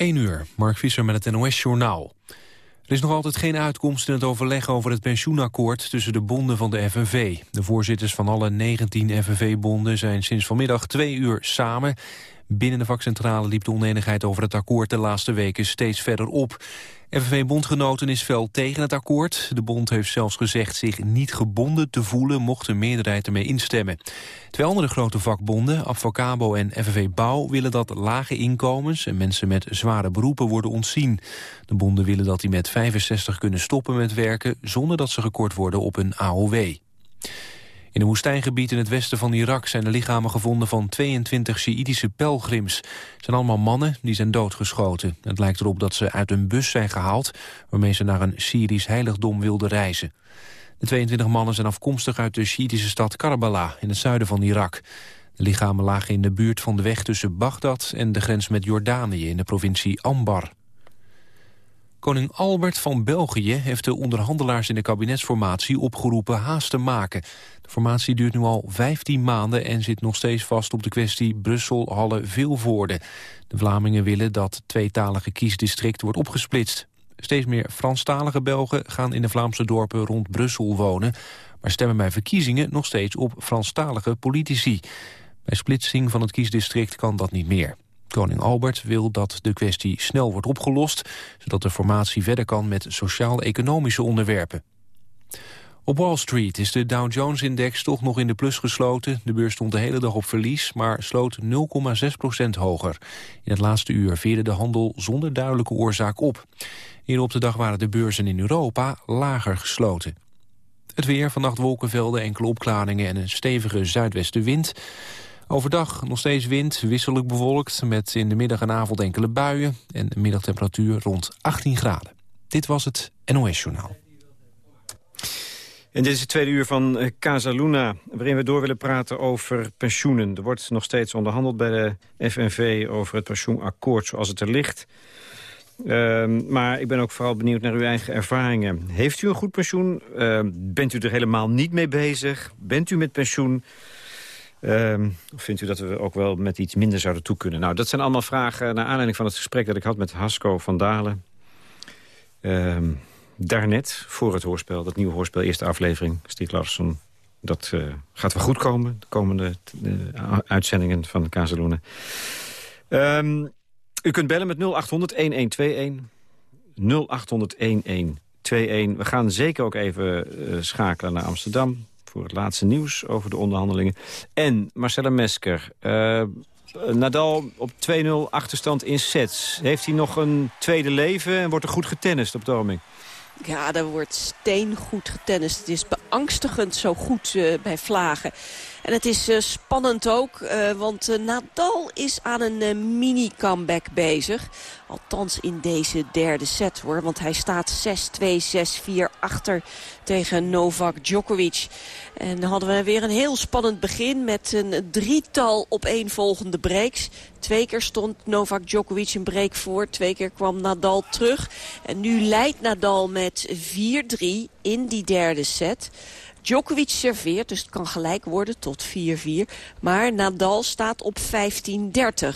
1 uur, Mark Visser met het NOS-journaal. Er is nog altijd geen uitkomst in het overleg over het pensioenakkoord tussen de bonden van de FNV. De voorzitters van alle 19 FNV-bonden zijn sinds vanmiddag twee uur samen. Binnen de vakcentrale liep de onenigheid over het akkoord de laatste weken steeds verder op. FNV-bondgenoten is fel tegen het akkoord. De bond heeft zelfs gezegd zich niet gebonden te voelen... mocht de meerderheid ermee instemmen. Twee andere grote vakbonden, Advocabo en FNV Bouw... willen dat lage inkomens en mensen met zware beroepen worden ontzien. De bonden willen dat die met 65 kunnen stoppen met werken... zonder dat ze gekort worden op een AOW. In een woestijngebied in het westen van Irak zijn de lichamen gevonden van 22 Sjiïtische pelgrims. Het zijn allemaal mannen die zijn doodgeschoten. Het lijkt erop dat ze uit een bus zijn gehaald waarmee ze naar een Syrisch heiligdom wilden reizen. De 22 mannen zijn afkomstig uit de Sjiïtische stad Karbala in het zuiden van Irak. De lichamen lagen in de buurt van de weg tussen Bagdad en de grens met Jordanië in de provincie Ambar. Koning Albert van België heeft de onderhandelaars in de kabinetsformatie opgeroepen haast te maken. De formatie duurt nu al 15 maanden en zit nog steeds vast op de kwestie Brussel-Halle-Vilvoorde. De Vlamingen willen dat tweetalige kiesdistrict wordt opgesplitst. Steeds meer Franstalige Belgen gaan in de Vlaamse dorpen rond Brussel wonen, maar stemmen bij verkiezingen nog steeds op Franstalige politici. Bij splitsing van het kiesdistrict kan dat niet meer. Koning Albert wil dat de kwestie snel wordt opgelost... zodat de formatie verder kan met sociaal-economische onderwerpen. Op Wall Street is de Dow Jones-index toch nog in de plus gesloten. De beurs stond de hele dag op verlies, maar sloot 0,6% hoger. In het laatste uur veerde de handel zonder duidelijke oorzaak op. Eerder op de dag waren de beurzen in Europa lager gesloten. Het weer, vannacht wolkenvelden, enkele opklaringen en een stevige zuidwestenwind. Overdag nog steeds wind, wisselijk bewolkt... met in de middag en avond enkele buien... en middagtemperatuur rond 18 graden. Dit was het NOS Journaal. En dit is het tweede uur van eh, Casa Luna, waarin we door willen praten over pensioenen. Er wordt nog steeds onderhandeld bij de FNV over het pensioenakkoord zoals het er ligt. Ehm, maar ik ben ook vooral benieuwd naar uw eigen ervaringen. Heeft u een goed pensioen? Ehm, bent u er helemaal niet mee bezig? Bent u met pensioen? Um, vindt u dat we ook wel met iets minder zouden toe kunnen? Nou, dat zijn allemaal vragen naar aanleiding van het gesprek dat ik had met Hasco van Dalen. Um, daarnet, voor het hoorspel, dat nieuwe hoorspel, eerste aflevering, Stieg Larsson. Dat uh, gaat wel goed komen, de komende uitzendingen van Kazeloenen. Um, u kunt bellen met 0800-1121. 0800-1121. We gaan zeker ook even schakelen naar Amsterdam voor het laatste nieuws over de onderhandelingen. En Marcella Mesker, uh, Nadal op 2-0 achterstand in sets. Heeft hij nog een tweede leven en wordt er goed getennist op de Ja, er wordt steengoed getennist. Het is beangstigend zo goed uh, bij Vlagen. En het is uh, spannend ook, uh, want uh, Nadal is aan een mini-comeback bezig. Althans in deze derde set hoor, want hij staat 6-2, 6-4 achter tegen Novak Djokovic. En dan hadden we weer een heel spannend begin met een drietal opeenvolgende breaks. Twee keer stond Novak Djokovic een break voor, twee keer kwam Nadal terug. En nu leidt Nadal met 4-3 in die derde set. Djokovic serveert, dus het kan gelijk worden tot 4-4. Maar Nadal staat op 15-30.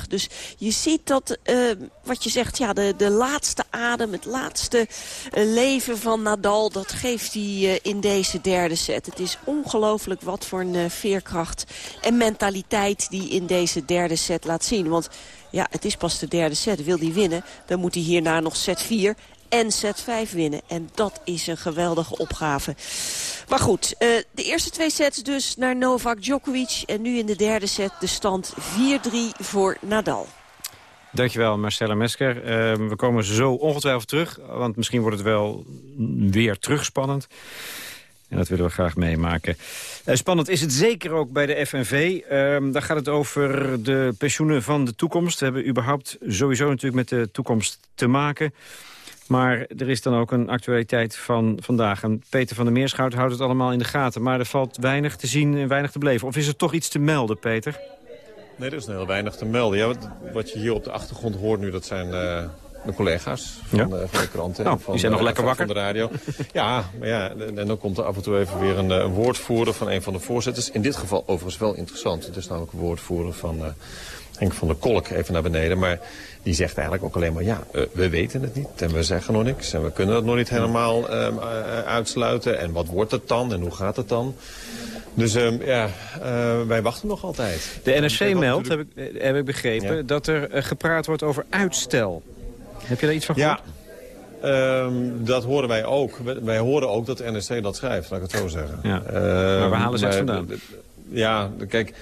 Dus je ziet dat, uh, wat je zegt, ja, de, de laatste adem, het laatste uh, leven van Nadal... dat geeft hij uh, in deze derde set. Het is ongelooflijk wat voor een veerkracht en mentaliteit... die in deze derde set laat zien. Want ja, het is pas de derde set. Wil hij winnen, dan moet hij hierna nog set 4 en set 5 winnen. En dat is een geweldige opgave. Maar goed, uh, de eerste twee sets dus naar Novak Djokovic. En nu in de derde set de stand 4-3 voor Nadal. Dankjewel Marcella Mesker. Uh, we komen zo ongetwijfeld terug. Want misschien wordt het wel weer terugspannend. En dat willen we graag meemaken. Uh, spannend is het zeker ook bij de FNV. Uh, daar gaat het over de pensioenen van de toekomst. We hebben überhaupt sowieso natuurlijk met de toekomst te maken. Maar er is dan ook een actualiteit van vandaag. En Peter van der Meerschout houdt het allemaal in de gaten. Maar er valt weinig te zien en weinig te beleven. Of is er toch iets te melden, Peter? Nee, er is heel weinig te melden. Ja, wat, wat, je hier op de achtergrond hoort nu, dat zijn uh, de collega's van, de, van de kranten. Nou, van die zijn nog lekker wakker. Van de radio. ja, maar ja, en dan komt er af en toe even weer een, een, woordvoerder van een van de voorzitters. In dit geval overigens wel interessant. Het is namelijk een woordvoerder van uh, Henk van der Kolk even naar beneden. Maar die zegt eigenlijk ook alleen maar, ja, uh, we weten het niet en we zeggen nog niks. En we kunnen het nog niet helemaal uh, uitsluiten. En wat wordt het dan en hoe gaat het dan? Dus um, ja, uh, wij wachten nog altijd. De NRC meldt, heb ik, heb ik begrepen, ja. dat er gepraat wordt over uitstel. Heb je daar iets van gehoord? Ja, um, dat horen wij ook. Wij horen ook dat de NRC dat schrijft, laat ik het zo zeggen. Ja. Maar waar halen ze het vandaan? Ja, kijk,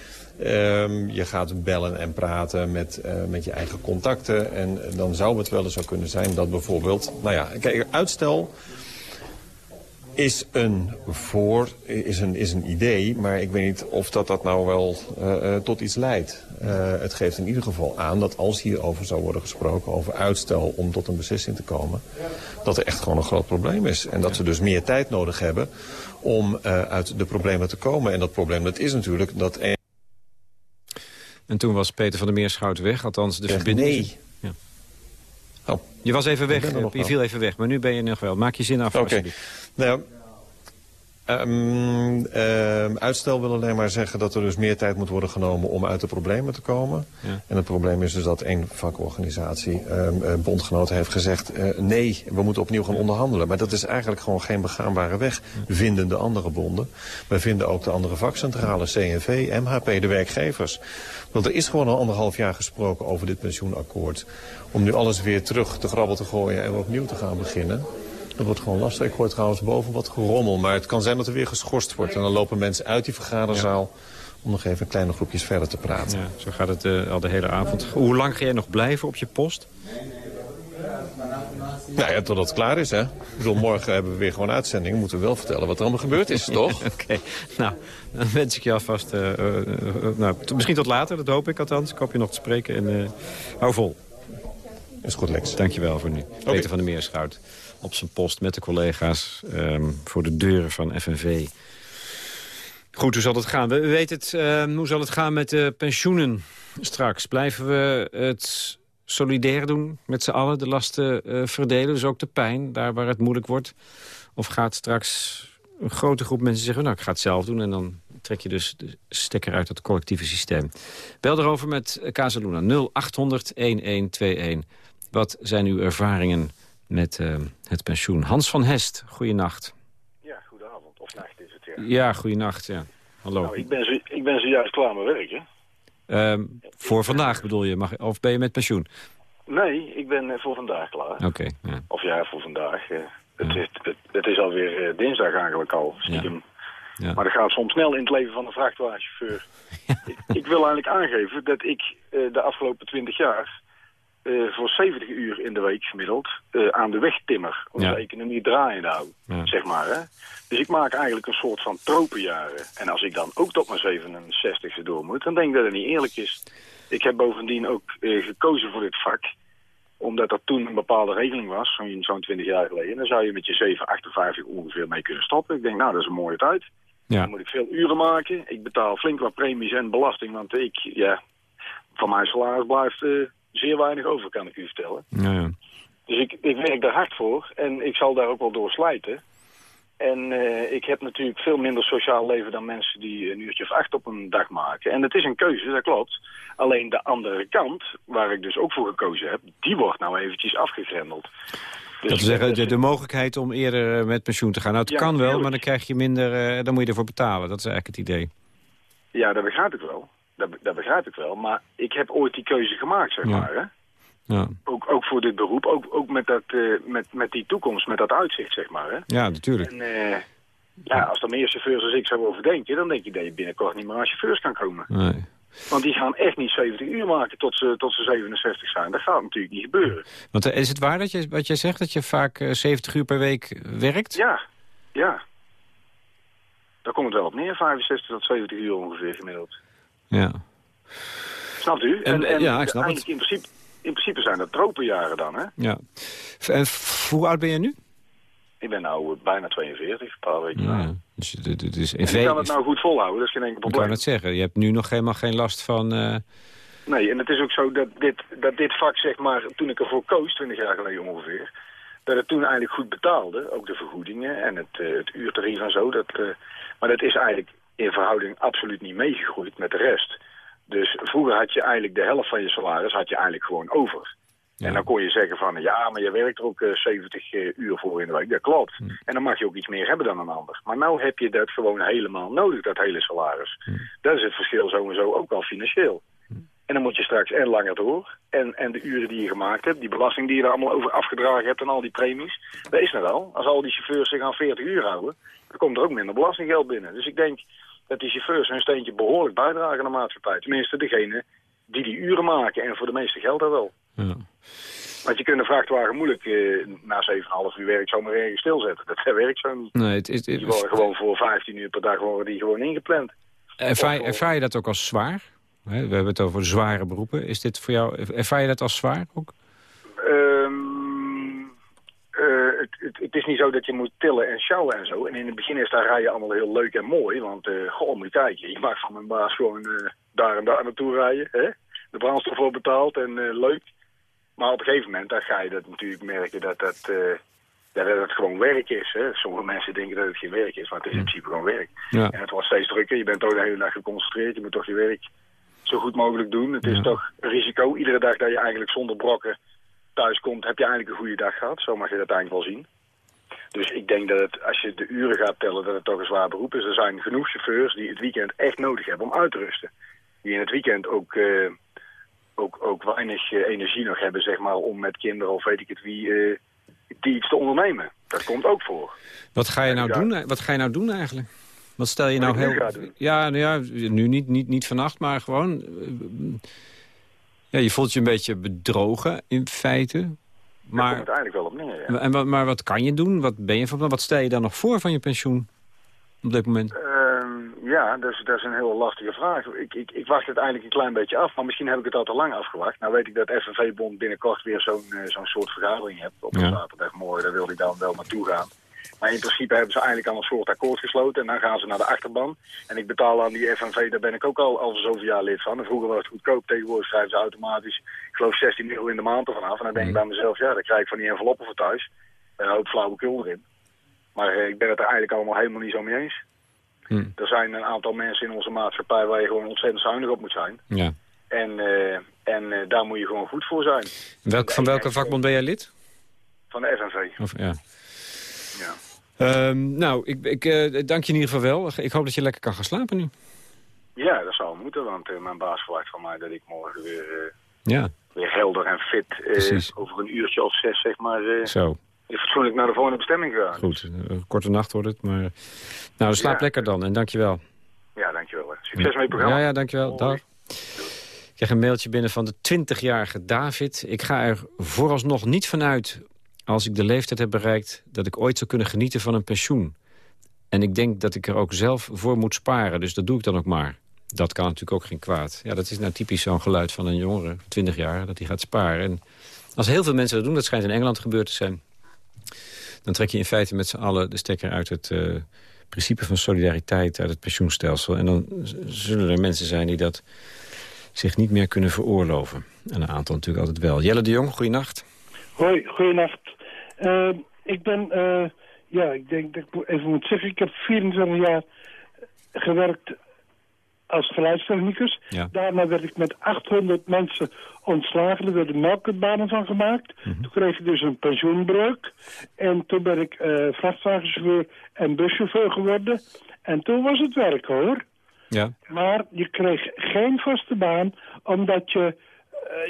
um, je gaat bellen en praten met, uh, met je eigen contacten. En dan zou het wel eens zo kunnen zijn dat bijvoorbeeld... Nou ja, kijk, uitstel is een, voor, is, een, is een idee, maar ik weet niet of dat, dat nou wel uh, uh, tot iets leidt. Het geeft in ieder geval aan dat als hierover zou worden gesproken, over uitstel om tot een beslissing te komen, dat er echt gewoon een groot probleem is. En dat ze dus meer tijd nodig hebben om uit de problemen te komen. En dat probleem dat is natuurlijk dat... En toen was Peter van der Meerschout weg, althans de verbinding... Nee. Ja. Oh. Je was even weg, je viel even weg, maar nu ben je nog wel. Maak je zin af. Oké. Okay. Nou, um, um, uitstel wil alleen maar zeggen dat er dus meer tijd moet worden genomen om uit de problemen te komen. Ja. En het probleem is dus dat één vakorganisatie, um, bondgenoten, heeft gezegd... Uh, nee, we moeten opnieuw gaan onderhandelen. Maar dat is eigenlijk gewoon geen begaanbare weg, vinden de andere bonden. Wij vinden ook de andere vakcentrale, CNV, MHP, de werkgevers. Want er is gewoon al anderhalf jaar gesproken over dit pensioenakkoord. Om nu alles weer terug te grabbel te gooien en opnieuw te gaan beginnen... Dat wordt gewoon lastig. Ik hoor trouwens boven wat gerommel. Maar het kan zijn dat er weer geschorst wordt. En dan lopen mensen uit die vergaderzaal... Om nog even in kleine groepjes verder te praten. Ja, zo gaat het uh, al de hele avond. Hoe lang ga jij nog blijven op je post? Nou ja, totdat het klaar is, hè. Ik bedoel, morgen hebben we weer gewoon uitzendingen. Moeten we wel vertellen wat er allemaal gebeurd is, toch? Oké, okay. nou, dan wens ik je alvast... Uh, uh, nou, misschien tot later, dat hoop ik althans. Ik hoop je nog te spreken en hou vol. Is goed, Lex. Dankjewel voor nu. Okay. Peter van der Meerschout op zijn post met de collega's um, voor de deuren van FNV. Goed, hoe zal het gaan? We weten het, uh, hoe zal het gaan met de pensioenen straks? Blijven we het solidair doen met z'n allen, de lasten uh, verdelen, dus ook de pijn, daar waar het moeilijk wordt? Of gaat straks een grote groep mensen zeggen, nou, ik ga het zelf doen... en dan trek je dus de stekker uit het collectieve systeem. Bel erover met Casaluna 0800-1121. Wat zijn uw ervaringen met uh, het pensioen. Hans van Hest, goeienacht. Ja, goedenavond. Of nacht is het, ja. Ja, goeienacht, ja. Hallo. Nou, ik ben, zo, ik ben zojuist klaar met werken. Um, voor vandaag bedoel je? Mag, of ben je met pensioen? Nee, ik ben uh, voor vandaag klaar. Oké. Okay, ja. Of ja, voor vandaag. Uh, het, ja. het, het, is alweer dinsdag eigenlijk al, stiekem. Ja. Maar dat gaat soms snel in het leven van een vrachtwagenchauffeur. ik, ik, wil eigenlijk aangeven dat ik de afgelopen twintig jaar... Uh, voor 70 uur in de week gemiddeld uh, aan de weg timmer. Om ja. de economie draaiende houden, ja. zeg maar. Hè? Dus ik maak eigenlijk een soort van tropenjaren. En als ik dan ook tot mijn 67e door moet, dan denk ik dat het niet eerlijk is. Ik heb bovendien ook uh, gekozen voor dit vak, omdat dat toen een bepaalde regeling was, zo'n zo 20 jaar geleden. Dan zou je met je 7, 58 ongeveer mee kunnen stoppen. Ik denk, nou, dat is een mooie tijd. Ja. Dan moet ik veel uren maken. Ik betaal flink wat premies en belasting, want ik, ja, van mijn salaris blijft zeer weinig over, kan ik u vertellen. Ja, ja. Dus ik, ik werk daar hard voor en ik zal daar ook wel door slijten. En uh, ik heb natuurlijk veel minder sociaal leven dan mensen die een uurtje of acht op een dag maken. En het is een keuze, dat klopt. Alleen de andere kant, waar ik dus ook voor gekozen heb, die wordt nou eventjes afgegrendeld. Dus dat wil zeggen, de, de, mogelijkheid om eerder met pensioen te gaan. Nou, het ja, kan wel, maar dan krijg je minder, uh, dan moet je ervoor betalen. Dat is eigenlijk het idee. Ja, dat begrijp ik wel. Dat, dat, begrijp ik wel. Maar ik heb ooit die keuze gemaakt, zeg ja. maar. Hè? Ja. Ook, ook voor dit beroep, ook, ook met, dat, uh, met, met die toekomst, met dat uitzicht, zeg maar. Hè? Ja, natuurlijk. En, uh, ja, als er meer chauffeurs als ik zou overdenken, dan denk je dat je binnenkort niet meer aan chauffeurs kan komen. Nee. Want die gaan echt niet 70 uur maken tot ze, tot ze 67 zijn. Dat gaat natuurlijk niet gebeuren. Want uh, is het waar dat je, wat jij zegt, dat je vaak 70 uur per week werkt? Ja, ja. Daar komt het wel op neer, 65 tot 70 uur ongeveer gemiddeld. Ja. Snapt u? En, en ja, ik snap het. In principe, in principe zijn dat tropenjaren dan, hè? Ja. En hoe oud ben je nu? Ik ben nou bijna 42, een paar weken ja. Dus, dus in ik kan het nou goed volhouden, dat is geen enkel probleem. Ik kan het zeggen, je hebt nu nog helemaal geen last van, uh, Nee, en het is ook zo dat dit, dat dit vak, zeg maar, toen ik ervoor koos, 20 jaar geleden ongeveer, dat het toen eigenlijk goed betaalde. Ook de vergoedingen en het, uh, het uurtarief en zo. Dat, uh, maar dat is eigenlijk in verhouding absoluut niet meegegroeid met de rest. Dus vroeger had je eigenlijk de helft van je salaris had je eigenlijk gewoon over. En dan kon je zeggen van, ja, maar je werkt er ook uh, 70 uur voor in de week. Dat klopt. Hm. En dan mag je ook iets meer hebben dan een ander. Maar nou heb je dat gewoon helemaal nodig, dat hele salaris. Hm. Dat is het verschil sowieso ook al financieel. En dan moet je straks en langer door. En, en de uren die je gemaakt hebt, die belasting die je er allemaal over afgedragen hebt en al die premies. Dat is nou wel. Als al die chauffeurs zich aan 40 uur houden, dan komt er ook minder belastinggeld binnen. Dus ik denk dat die chauffeurs hun steentje behoorlijk bijdragen aan de maatschappij. Tenminste, degene die die uren maken. En voor de meeste geldt dat wel. Ja. Want je kunt een vrachtwagen moeilijk uh, na 7,5 uur werk zomaar ergens stilzetten. Dat werkt zo niet. Nee, het, het, die worden gewoon voor 15 uur per dag worden die gewoon ingepland. Ervaar, ervaar je dat ook als zwaar? We hebben het over zware beroepen. Is dit voor jou, ervaar je dat als zwaar ook? Um, uh, het, het, het, is niet zo dat je moet tillen en sjouwen en zo. En in het begin is daar rijden allemaal heel leuk en mooi. Want, uh, goh, moet je kijken. Je mag van mijn baas gewoon uh, daar en daar naartoe rijden. Hè? De brandstof voor betaald en leuk. Maar op een gegeven moment dan ga je dat natuurlijk merken dat dat, dat het gewoon werk is. Hè? Sommige mensen denken dat het geen werk is, maar het is in principe gewoon werk. Ja. En het wordt steeds drukker. Je bent toch de hele dag geconcentreerd. Je moet toch je werk zo goed mogelijk doen. Het is toch een risico. Iedere dag dat je eigenlijk zonder brokken thuis komt, heb je eigenlijk een goede dag gehad. Zo mag je dat eigenlijk wel zien. Dus ik denk dat het, als je de uren gaat tellen, dat het toch een zwaar beroep is. Er zijn genoeg chauffeurs die het weekend echt nodig hebben om uit te rusten. Die in het weekend ook, uh, ook, ook weinig uh, energie nog hebben, zeg maar, om met kinderen of weet ik het wie, uh, die iets te ondernemen. Dat komt ook voor. Wat ga je nou, doen, wat ga je nou doen eigenlijk? Wat stel je nou heel... Ja, nou ja, nu niet, niet, niet vannacht, maar gewoon... Ja, je voelt je een beetje bedrogen in feite. Maar, komt eigenlijk wel op neer, ja. en, maar wat kan je doen? Wat ben je van Wat stel je dan nog voor van je pensioen op dit moment? Uh, ja, dat is, dat is een heel lastige vraag. Ik, ik, ik wacht het eigenlijk een klein beetje af, maar misschien heb ik het al te lang afgewacht. Nou weet ik dat FNV-bond binnenkort weer zo'n uh, zo'n soort vergadering hebt op ja. zaterdagmorgen. Daar wil ik dan wel naartoe gaan. Maar in principe hebben ze eigenlijk al een soort akkoord gesloten. En dan gaan ze naar de achterban. En ik betaal aan die FNV, daar ben ik ook al, al zoveel jaar lid van. En vroeger was het goedkoop. Tegenwoordig schrijven ze automatisch, ik geloof 16 euro in de maand ervan af. En dan denk ik mhm. bij mezelf, ja, dan krijg ik van die enveloppen voor thuis. En een hoop flauwekul erin. Maar eh, ik ben het er eigenlijk allemaal helemaal niet zo mee eens. Hm. Er zijn een aantal mensen in onze maatschappij waar je gewoon ontzettend zuinig op moet zijn. Ja. En, uh, en uh, daar moet je gewoon goed voor zijn. Welk, van welke vakbond ben jij lid? Van de FNV. Of, ja. Ja. Um, nou, ik, ik uh, dank je in ieder geval wel. Ik hoop dat je lekker kan gaan slapen nu. Ja, dat zou moeten, want uh, mijn baas verwacht van mij dat ik morgen weer, uh, ja. weer helder en fit over een uurtje of zes, zeg maar, Zo. fatsoenlijk naar de volgende bestemming ga. Goed, korte nacht wordt het, maar... Nou, slaap lekker dan en dank je wel. Ja, dankjewel. Succes met je programma. Ja, ja dankjewel. Dag. Ik krijg een mailtje binnen van de 20-jarige David. Ik ga er vooralsnog niet vanuit als ik de leeftijd heb bereikt dat ik ooit zou kunnen genieten van een pensioen. En ik denk dat ik er ook zelf voor moet sparen, dus dat doe ik dan ook maar. Dat kan natuurlijk ook geen kwaad. Ja, dat is nou typisch zo'n geluid van een jongere, 20 jaar, dat hij gaat sparen. En als heel veel mensen dat doen, dat schijnt in Engeland gebeurd te zijn... dan trek je in feite met z'n allen de stekker uit het uh, principe van solidariteit... uit het pensioenstelsel. En dan zullen er mensen zijn die dat zich niet meer kunnen veroorloven. En een aantal natuurlijk altijd wel. Jelle de Jong, goeienacht. Hoi, goeienacht. Uh, ik ben, uh, ja, ik denk dat ik even moet zeggen, ik heb 24 jaar gewerkt als geluidstechnicus. Ja. Daarna werd ik met 800 mensen ontslagen. Er werden melkbanen van gemaakt. Mhm. Toen kreeg ik dus een pensioenbreuk. En toen ben ik uh, vrachtwagenchauffeur en buschauffeur geworden. En toen was het werk hoor. Ja. Maar je kreeg geen vaste baan, omdat je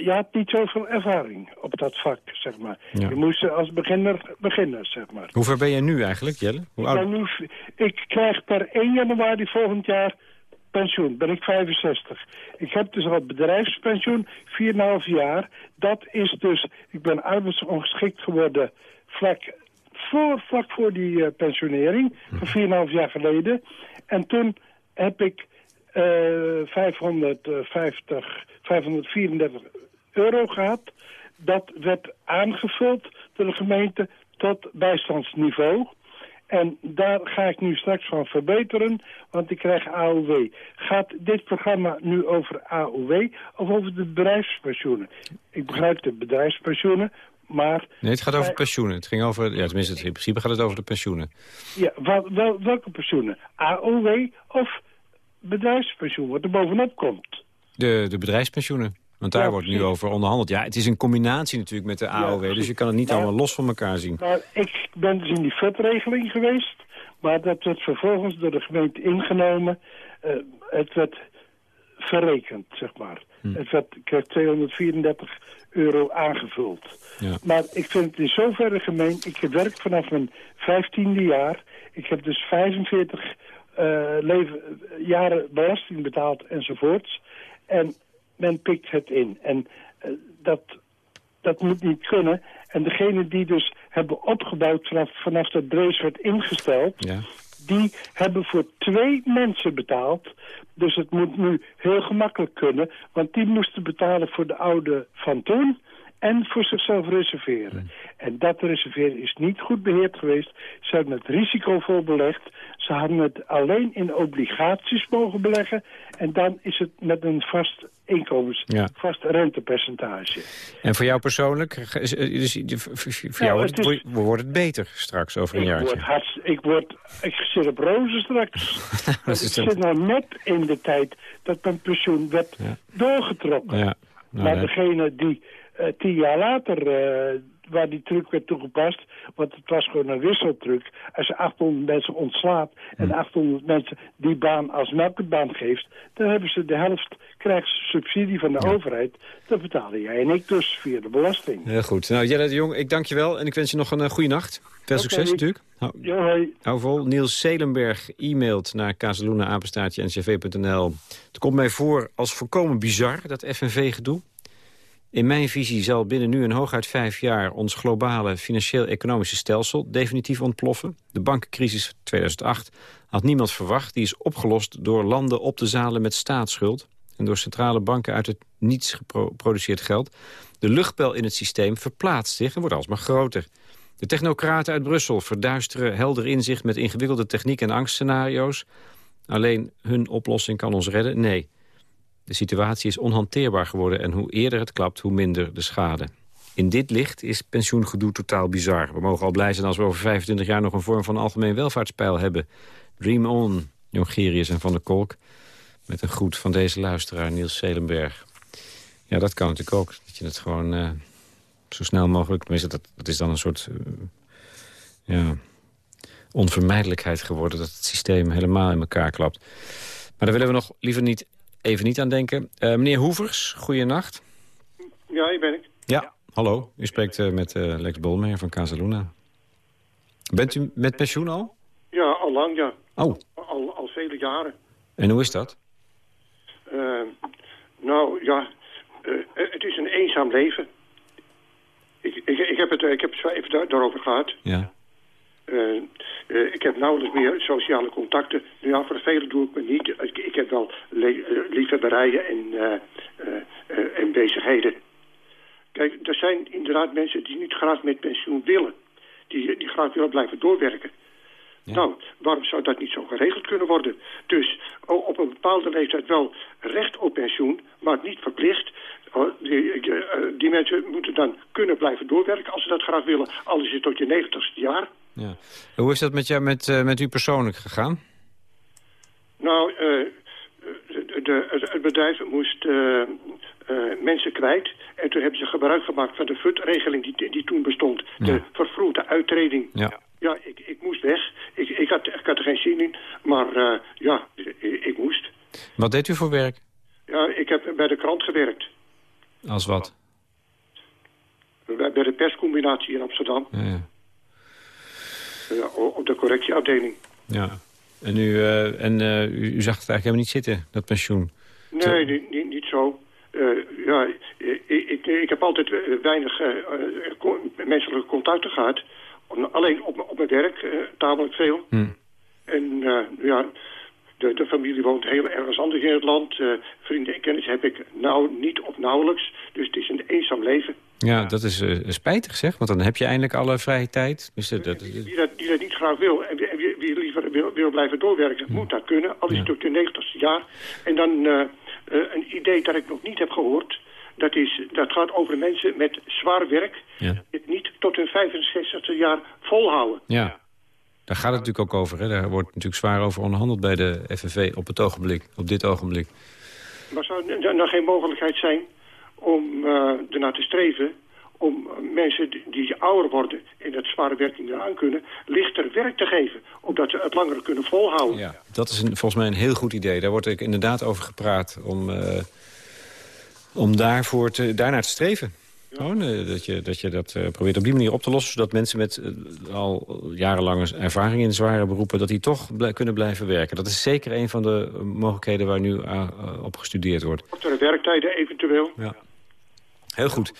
je had niet zoveel ervaring op dat vak, zeg maar. Je moest als beginner beginnen, zeg maar. Hoe ver ben je nu eigenlijk, Jelle? Hoe oud? Nu, ik krijg per 1 januari volgend jaar pensioen. Ben ik 65. Ik heb dus al bedrijfspensioen, 4,5 jaar. Dat is dus, ik ben arbeidsongeschikt geworden vlak voor, vlak voor die uh, pensionering, van 4,5 mhm. jaar geleden. En toen heb ik 550, 534 euro gehad. Dat werd aangevuld door de gemeente tot bijstandsniveau. En daar ga ik nu straks van verbeteren, want ik krijg AOW. Gaat dit programma nu over AOW of over de bedrijfspensioenen? Ik begrijp de bedrijfspensioenen, maar... Nee, het gaat over pensioenen. Het ging over, ja, tenminste, in principe gaat het over de pensioenen. Ja, wel, wel, welke pensioenen? AOW of bedrijfspensioen, wat er bovenop komt? De, de bedrijfspensioenen. Want daar wordt nu over onderhandeld. Ja, het is een combinatie natuurlijk met de AOW. dus je kan het niet allemaal los van elkaar zien. Maar ik ben dus in die vetregeling geweest. Maar dat werd vervolgens door de gemeente ingenomen. Uh, het werd verrekend, zeg maar. Hm. Het werd, ik kreeg 234 euro aangevuld. Ja. Maar ik vind het in zoverre gemeen. Ik werk vanaf mijn 15e jaar. Ik heb dus 45 uh, leven, jaren belasting betaald enzovoorts. En men pikt het in. En uh, dat, dat moet niet kunnen. En degene die dus hebben opgebouwd vanaf, vanaf dat Drees werd ingesteld... Ja. die hebben voor twee mensen betaald. Dus het moet nu heel gemakkelijk kunnen. Want die moesten betalen voor de oude van toen en voor zichzelf reserveren. En dat reserveren is niet goed beheerd geweest. Ze hebben het risicovol belegd. Ze hadden het alleen in obligaties mogen beleggen. En dan is het met een vast inkomens, vast rentepercentage. En voor jou persoonlijk, dus voor jou wordt, het, wordt het beter straks over een jaar? Ik, word, ik zit op rozen straks. ik zit nou net in de tijd dat mijn pensioen werd doorgetrokken. Ja. Nou, maar degene die tien jaar later uh, waar die truc werd toegepast. Want het was gewoon een wisseltruc. Als je 800 mensen ontslaat en 800 hm. mensen die baan als melkbaan geeft... dan hebben ze de helft, krijgen ze subsidie van de overheid. Dat betalen jij en ik dus via de belasting. Heel goed. Nou, Jelle de Jong, ik dank je wel en ik wens je nog een uh, goede nacht. Veel succes natuurlijk. Hou, ja, hoi. hou vol. Niels Zelenberg e-mailt naar kazeluna-ncv.nl. Het komt mij voor als volkomen bizar, dat FNV-gedoe. In mijn visie zal binnen nu en hooguit vijf jaar... ons globale financieel-economische stelsel definitief ontploffen. De bankencrisis 2008 had niemand verwacht. Die is opgelost door landen op te zalen met staatsschuld... en door centrale banken uit het niets geproduceerd geld. De luchtbel in het systeem verplaatst zich en wordt alsmaar groter. De technocraten uit Brussel verduisteren helder inzicht... met ingewikkelde techniek en angstscenario's. Alleen hun oplossing kan ons redden? Nee. De situatie is onhanteerbaar geworden en hoe eerder het klapt, hoe minder de schade. In dit licht is pensioengedoe totaal bizar. We mogen al blij zijn als we over 25 jaar nog een vorm van algemeen welvaartspeil hebben. Dream on, Jongerius en Van der Kolk. Met een groet van deze luisteraar, Niels Zelenberg. Ja, dat kan natuurlijk ook. Dat je het gewoon uh, zo snel mogelijk... Tenminste, dat, dat is dan een soort... Uh, ja, onvermijdelijkheid geworden... dat het systeem helemaal in elkaar klapt. Maar daar willen we nog liever niet even niet aan denken. Uh, meneer Hoevers, goeienacht. Ja, hier ben ik. Ja, hallo. U spreekt uh, met uh, Lex Bolmer van Casaluna. Bent u met pensioen al? Ja, al lang, ja. Oh. Al, al vele jaren. En hoe is dat? nou, ja, het is een eenzaam leven. Ik, ik, ik, heb het, ik heb het even daarover gehad. Ja. Uh, uh, ik heb nauwelijks meer sociale contacten. Ja, voor de velen doe ik me niet. Ik, ik heb wel uh, liefhebberijen en, en bezigheden. Kijk, er zijn inderdaad mensen die niet graag met pensioen willen. Die, die graag willen blijven doorwerken. Nou, waarom zou dat niet zo geregeld kunnen worden? Dus op een bepaalde leeftijd wel recht op pensioen, maar niet verplicht. Die, die mensen moeten dan kunnen blijven doorwerken als ze dat graag willen. Al is het tot je negentigste jaar. Ja. Hoe is dat met, jou, met, uh, met u persoonlijk gegaan? Nou, uh, de, het, bedrijf moest uh, mensen kwijt. En toen hebben ze gebruik gemaakt van de FUT-regeling die, die toen bestond. De vervroegde uittreding. Ja, ja ik, ik moest weg. Ik, ik, had, ik had er geen zin in. Maar ja, ik, ik, moest. Wat deed u voor werk? Ja, ik heb bij de krant gewerkt. Als wat? Bij, bij de perscombinatie in Amsterdam. Ja, ja. Eh, op de correctieafdeling. Ja. En, u, uh, en uh, u, zag het eigenlijk helemaal niet zitten, dat pensioen? Nee, niet, niet, niet zo. ja, ik, ik, ik, heb altijd weinig menselijke contacten gehad. Alleen op, op mijn werk, tamelijk veel. Hm. En ja, de, de, familie woont heel ergens anders in het land. vrienden en kennis heb ik nou niet of nauwelijks. Dus het is een eenzaam leven. Ja, dat is uh, spijtig zeg, want dan heb je eindelijk alle vrije tijd. Dus, dat, die, dat, die dat niet graag wil. En, wie liever wil, wil blijven doorwerken, moet dat kunnen. Al is het tot je 90ste jaar. En dan een idee dat ik nog niet heb gehoord... Dat, is, dat gaat over mensen met zwaar werk... Ja. het niet tot hun 65ste jaar volhouden. Ja. Daar gaat het natuurlijk ook over. Hè? Daar wordt natuurlijk zwaar over onderhandeld bij de FNV op het ogenblik, op dit ogenblik. Maar zou er nou geen mogelijkheid zijn om uh, ernaar te streven om mensen die ouder worden en dat zware werk niet aan kunnen, lichter werk te geven, opdat ze het langer kunnen volhouden. Ja, dat is een, volgens mij een heel goed idee. Daar wordt ik inderdaad over gepraat om, uh, om daarvoor te, daarnaar te streven. Gewoon, eh, dat, je, dat je dat uh, probeert op die manier op te lossen... zodat mensen met uh, al jarenlange ervaring in zware beroepen... dat die toch kunnen blijven werken. Dat is zeker een van de mogelijkheden waar nu op gestudeerd wordt. Kortere werktijden eventueel. Ja. Heel goed.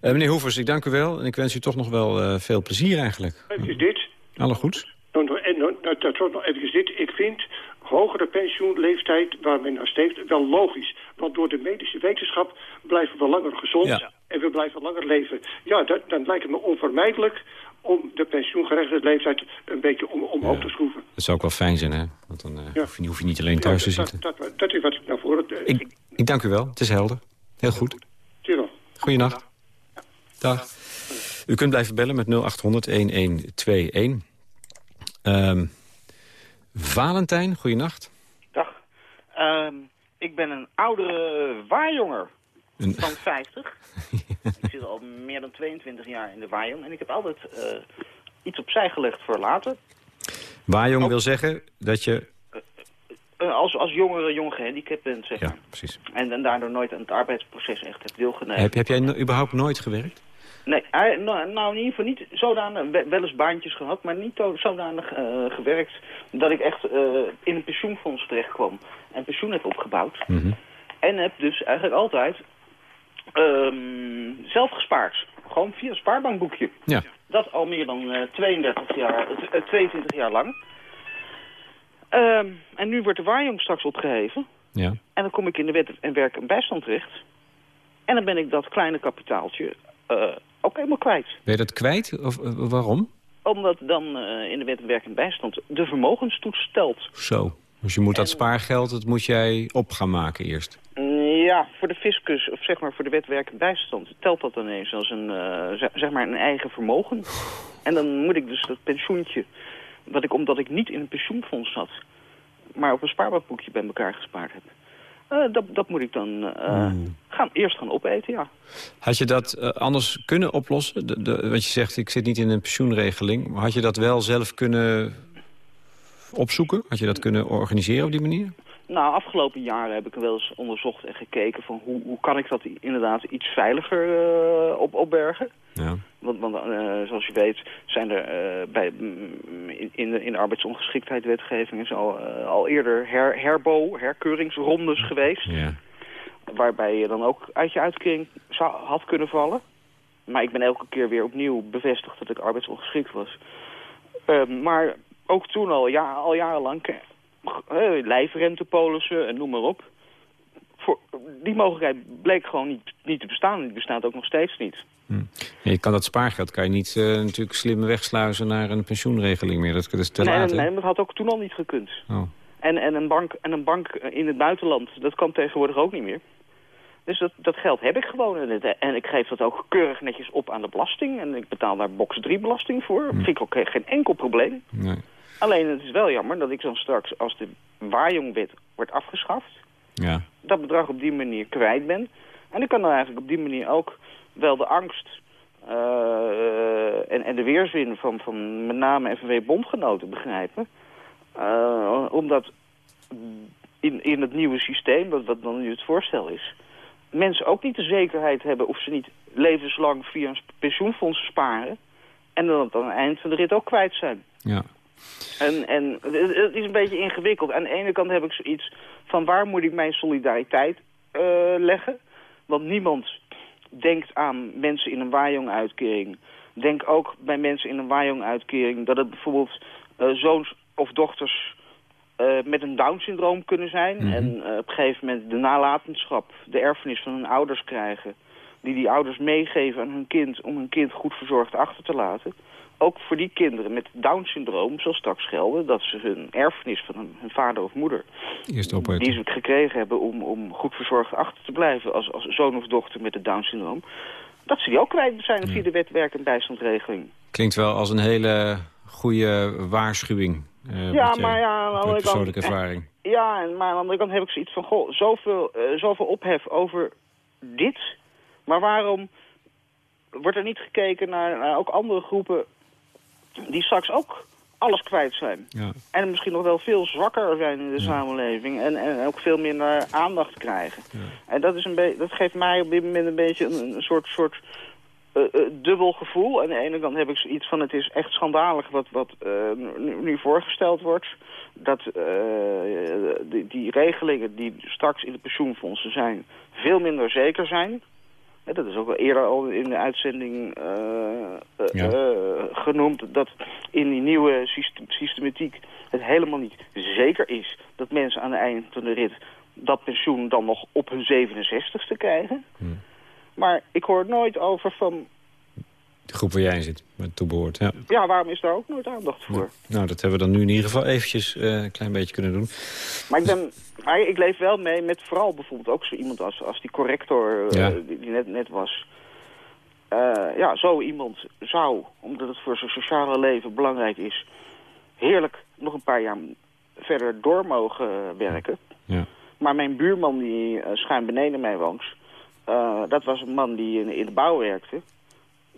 meneer Hoevers, ik dank u wel. En ik wens u toch nog wel veel plezier eigenlijk. Is dit? Alle goed. En dat wordt nog even dit. Ik vind hogere pensioenleeftijd waar men naar steekt wel logisch. Want door de medische wetenschap blijven we langer gezond we blijven langer leven. Ja, dat, dan lijkt het me onvermijdelijk om de pensioengerechtigde leeftijd een beetje om, omhoog te schroeven. Dat zou ook wel fijn zijn, hè? Want dan uh, hoef, je, hoef, je, niet alleen thuis te zitten. Dat, dat, dat, is wat ik naar voren... Ik, ik, dank u wel, het is helder. Heel goed. Tjero. Goeienacht. Dag. U kunt blijven bellen met 0800-1121. Um, Valentijn, goeienacht. Dag. Um, ik ben een oudere waarjonger een... van 50. ik zit al meer dan 22 jaar in de waarjong. En ik heb altijd uh, iets opzij gelegd voor later. Waarjong wil zeggen dat je... Uh, als, als jongere jong gehandicapt bent, zeg maar. Ja, precies. En, en daardoor nooit aan het arbeidsproces echt hebt deelgenomen. Heb, heb jij überhaupt nooit gewerkt? Nee, nou, in ieder geval niet zodanig, wel eens baantjes gehad, maar niet zodanig uh, gewerkt dat ik echt uh, in een pensioenfonds terecht kwam en pensioen heb opgebouwd. Mm En heb dus eigenlijk altijd um, zelf gespaard. Gewoon via een spaarbankboekje. Ja. Dat al meer dan uh, 32 jaar, 22 jaar lang. Um, en nu wordt de waarjong straks opgeheven. Ja. En dan kom ik in de wet en werk en bijstand terecht. En dan ben ik dat kleine kapitaaltje uh, ook helemaal kwijt. Ben je dat kwijt? Of waarom? Omdat dan in de wet en werk en bijstand de vermogenstoets stelt. Zo. Dus je moet dat spaargeld, dat moet jij op gaan maken eerst? Ja, voor de fiscus, of zeg maar voor de wet werk en bijstand... telt dat dan eens als een, zeg maar een eigen vermogen. En dan moet ik dus dat pensioentje... wat ik, omdat ik niet in een pensioenfonds zat... maar op een spaarbankboekje bij elkaar gespaard heb... Uh, dat, dat moet ik dan uh, gaan, eerst gaan opeten, ja. Had je dat uh, anders kunnen oplossen? De, de, wat je zegt, ik zit niet in een pensioenregeling. Maar had je dat wel zelf kunnen opzoeken? Had je dat kunnen organiseren op die manier? Nou, afgelopen jaren heb ik wel eens onderzocht en gekeken... van hoe, hoe kan ik dat inderdaad iets veiliger op, opbergen. Ja. Want, want uh, zoals je weet zijn er uh, bij, in, de, in de arbeidsongeschiktheidswetgeving is al, al eerder her, herbo, herkeuringsrondes geweest. Ja. Waarbij je dan ook uit je uitkering zou, had kunnen vallen. Maar ik ben elke keer weer opnieuw bevestigd dat ik arbeidsongeschikt was. Ehm, maar ook toen al, ja, al jarenlang, lijfrentepolissen en noem maar op. Voor, die mogelijkheid bleek gewoon niet, niet te bestaan. Die bestaat ook nog steeds niet. Hm. je kan dat spaargeld kan je niet uh, natuurlijk slim wegsluizen naar een pensioenregeling meer. Dat, is te nee, laat, Nee, dat had ook toen al niet gekund. Oh. En, en, een bank, en een bank in het buitenland, dat kan tegenwoordig ook niet meer. Dus dat, dat geld heb ik gewoon. En, het, en ik geef dat ook keurig netjes op aan de belasting. En ik betaal daar box 3 belasting voor. Hm. vind ik ook geen enkel probleem. Nee. Alleen het is wel jammer dat ik dan straks, als de waarjongwet wordt afgeschaft... Ja. dat bedrag op die manier kwijt ben. En ik kan dan eigenlijk op die manier ook wel de angst uh, en, en de weerzin van, van met name FNW-bondgenoten begrijpen. Uh, omdat in, in het nieuwe systeem, wat, wat dan nu het voorstel is... mensen ook niet de zekerheid hebben of ze niet levenslang via een pensioenfonds sparen... en dan aan het eind van de rit ook kwijt zijn. Ja. En, en het is een beetje ingewikkeld. Aan de ene kant heb ik zoiets van waar moet ik mijn solidariteit uh, leggen? Want niemand denkt aan mensen in een waaijong-uitkering. Denk ook bij mensen in een waaijong-uitkering dat het bijvoorbeeld uh, zoons of dochters uh, met een Down-syndroom kunnen zijn. Mhm. En op een gegeven moment de nalatenschap, de erfenis van hun ouders krijgen. die die ouders meegeven aan hun kind om hun kind goed verzorgd achter te laten, ook voor die kinderen met Down-syndroom zal straks gelden... dat ze hun erfenis van hun, vader of moeder... Eerst die ze gekregen hebben om, om goed verzorgd achter te blijven... als, als zoon of dochter met het Down-syndroom... dat ze die ook kwijt zijn via de wet werk- en bijstandregeling. Klinkt wel als een hele goede waarschuwing. Uh, ja, maar ja, aan de andere persoonlijke ervaring. Ja, maar aan de andere kant heb ik zoiets van... Goh, zoveel, uh, zoveel ophef over dit... maar waarom wordt er niet gekeken naar, naar ook andere groepen die straks ook alles kwijt zijn. Ja. En misschien nog wel veel zwakker zijn in de samenleving. En, en ook veel minder aandacht krijgen. Ja. En dat, is een dat geeft mij op dit moment een beetje een, een soort, soort uh, uh, dubbel gevoel. Aan de ene kant heb ik iets van het is echt schandalig wat, wat uh, nu, nu, voorgesteld wordt. Dat die, die regelingen die straks in de pensioenfondsen zijn veel minder zeker zijn dat is ook wel eerder al in de uitzending uh, uh, genoemd... dat in die nieuwe systematiek het helemaal niet zeker is... dat mensen aan het eind van de rit dat pensioen dan nog op hun 67ste krijgen. Hmm. Maar ik hoor nooit over van de groep waar jij in zit, waar toe behoort. Ja. ja, waarom is daar ook nooit aandacht voor? Nou, dat hebben we dan nu in ieder geval eventjes uh, een klein beetje kunnen doen. Maar ik, ben, maar ik leef wel mee met vooral bijvoorbeeld ook zo iemand als, als die corrector uh, die, die, net, net was. Uh, ja, zo iemand zou, omdat het voor zijn sociale leven belangrijk is... heerlijk nog een paar jaar verder door mogen werken. Ja. Maar mijn buurman die schuin beneden mij woont... dat was een man die in, in de bouw werkte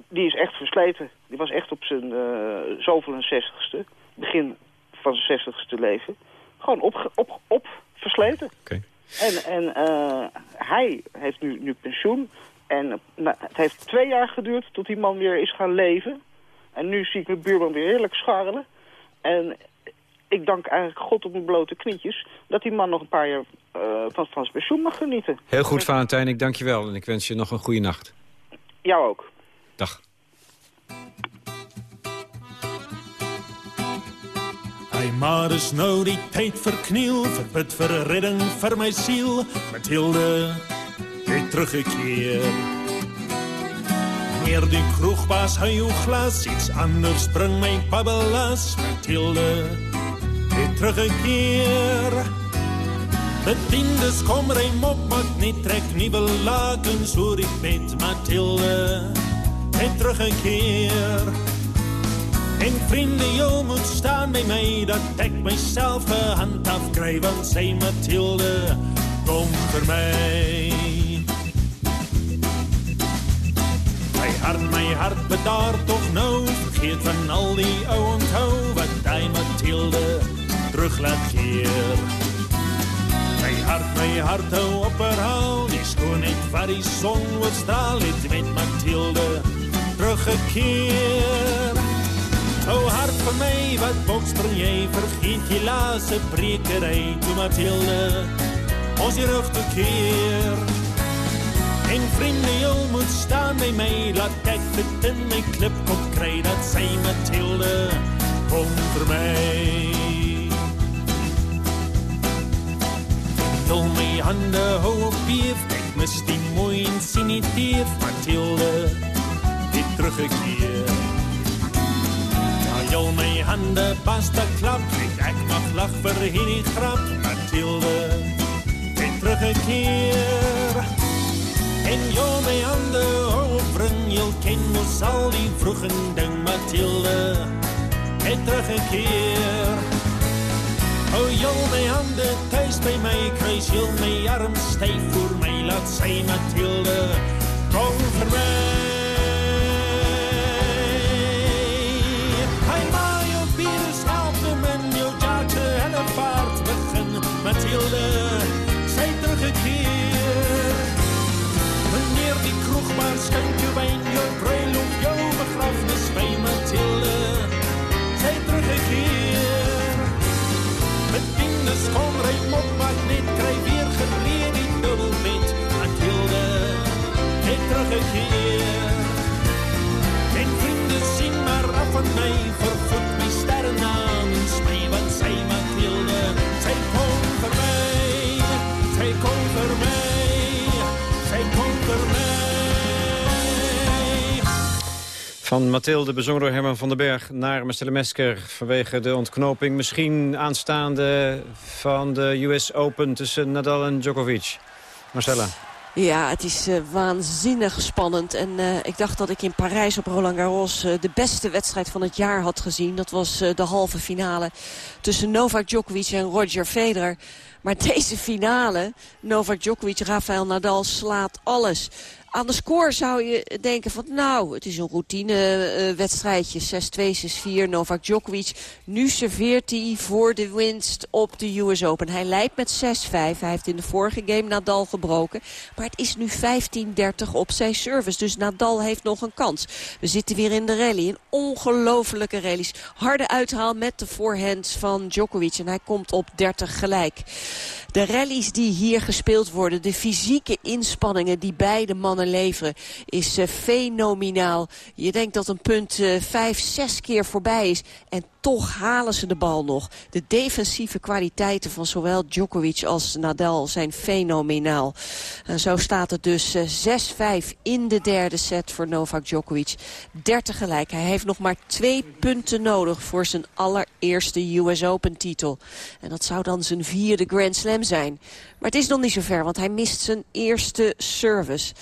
die is echt versleten. Die was echt op zijn uh, zoveel en zestigste, begin van zijn zestigste leven, gewoon op, op, op versleten. Okay. En, en uh, hij heeft nu, nu pensioen. En nou, het heeft twee jaar geduurd tot die man weer is gaan leven. En nu zie ik mijn buurman weer heerlijk scharrelen. En ik dank eigenlijk God op mijn blote knietjes... dat die man nog een paar jaar uh, van, van zijn pensioen mag genieten. Heel goed, Valentijn. Ik dank je wel. En ik wens je nog een goede nacht. Jou ook. Dag. Hy maar is nou die tyd verkniel, verbid vir redding vir my siel. Matilde het teruggekeer. Meer die kroegbaas hy jou glas, iets anders bring my babbelas. Matilde het teruggekeer. Bediendes kom ry mop, maak nie trek nuwe lakens oor die bed. Matilde het teruggekeer. En vrienden, je moet staan bij mij, dat ik mijzelf hand afkrijg, want zij Mathilde, kom voor mij. Mijn hart, mijn hart bedaart toch nou, vergeet van al die oude hou, wat hij Mathilde terug laat keer. Mijn hart, mijn hart, hou op herhaal, die schoonheid waar die zon wordt straal, met Mathilde teruggekeerd. O hart van mij, wat bokspring jij, vergeet je laatste brekerij. Toen Mathilde ons je rug te keer. En vrienden, je moet staan bij mij, laat ik het in mijn clipkop. Dat zij Mathilde, kom voor mij. Wil mijn handen hou op bier, ik mis die mooi insiniteer, Mathilde teruggekeerd. Ja, mijn handen basta klap, ik mag lach voor die grap. Mathilde, ik teruggekeerd. En jou mijn handen overen, je ken al die vroegen ding. Mathilde, ik teruggekeerd. Oh, jou mijn handen thuis bij mij, kruis je mijn arm stijf voor mij. Laat zijn Mathilde, kom voor mij. Mathilde, zij teruggekeerd. Meneer die kroegbaas schenkt je wijn, je bruiloft, jouw begrafenis bij Mathilde, zij teruggekeerd. Met kinders kom rijm op, maar niet krijg weer gereden in dubbelbed. Mathilde, zij teruggekeerd. Mijn vrienden zien maar af van mij, Van Mathilde, bezongen Herman van den Berg naar Marcelle Mesker... vanwege de ontknoping misschien aanstaande van de US Open... tussen Nadal en Djokovic. Marcella. Ja, het is uh, waanzinnig spannend. En uh, ik dacht dat ik in Parijs op Roland Garros uh, de beste wedstrijd van het jaar had gezien. Dat was de halve finale tussen Novak Djokovic en Roger Federer. Maar deze finale, Novak Djokovic, Rafael Nadal, slaat alles. Aan de score zou je denken van nou, het is een routine uh, wedstrijdje. 6-2, 6-4, Novak Djokovic. Nu serveert hij voor de winst op de US Open. Hij leidt met 6-5. Hij heeft in de vorige game Nadal gebroken. Maar het is nu 15-30 op zijn service. Dus Nadal heeft nog een kans. We zitten weer in de rally. Een ongelofelijke rallies. Harde uithaal met de voorhand van Djokovic. En hij komt op 30 gelijk. De rallies die hier gespeeld worden, de fysieke inspanningen die beide mannen leveren, is uh, fenomenaal. Je denkt dat een punt uh, vijf, zes keer voorbij is. En toch halen ze de bal nog. De defensieve kwaliteiten van zowel Djokovic als Nadal zijn fenomenaal. En zo staat het dus 6-5 in de derde set voor Novak Djokovic. 30 gelijk. Hij heeft nog maar twee punten nodig voor zijn allereerste US Open titel. En dat zou dan zijn vierde Grand Slam zijn. Maar het is nog niet zo ver, want hij mist zijn eerste service.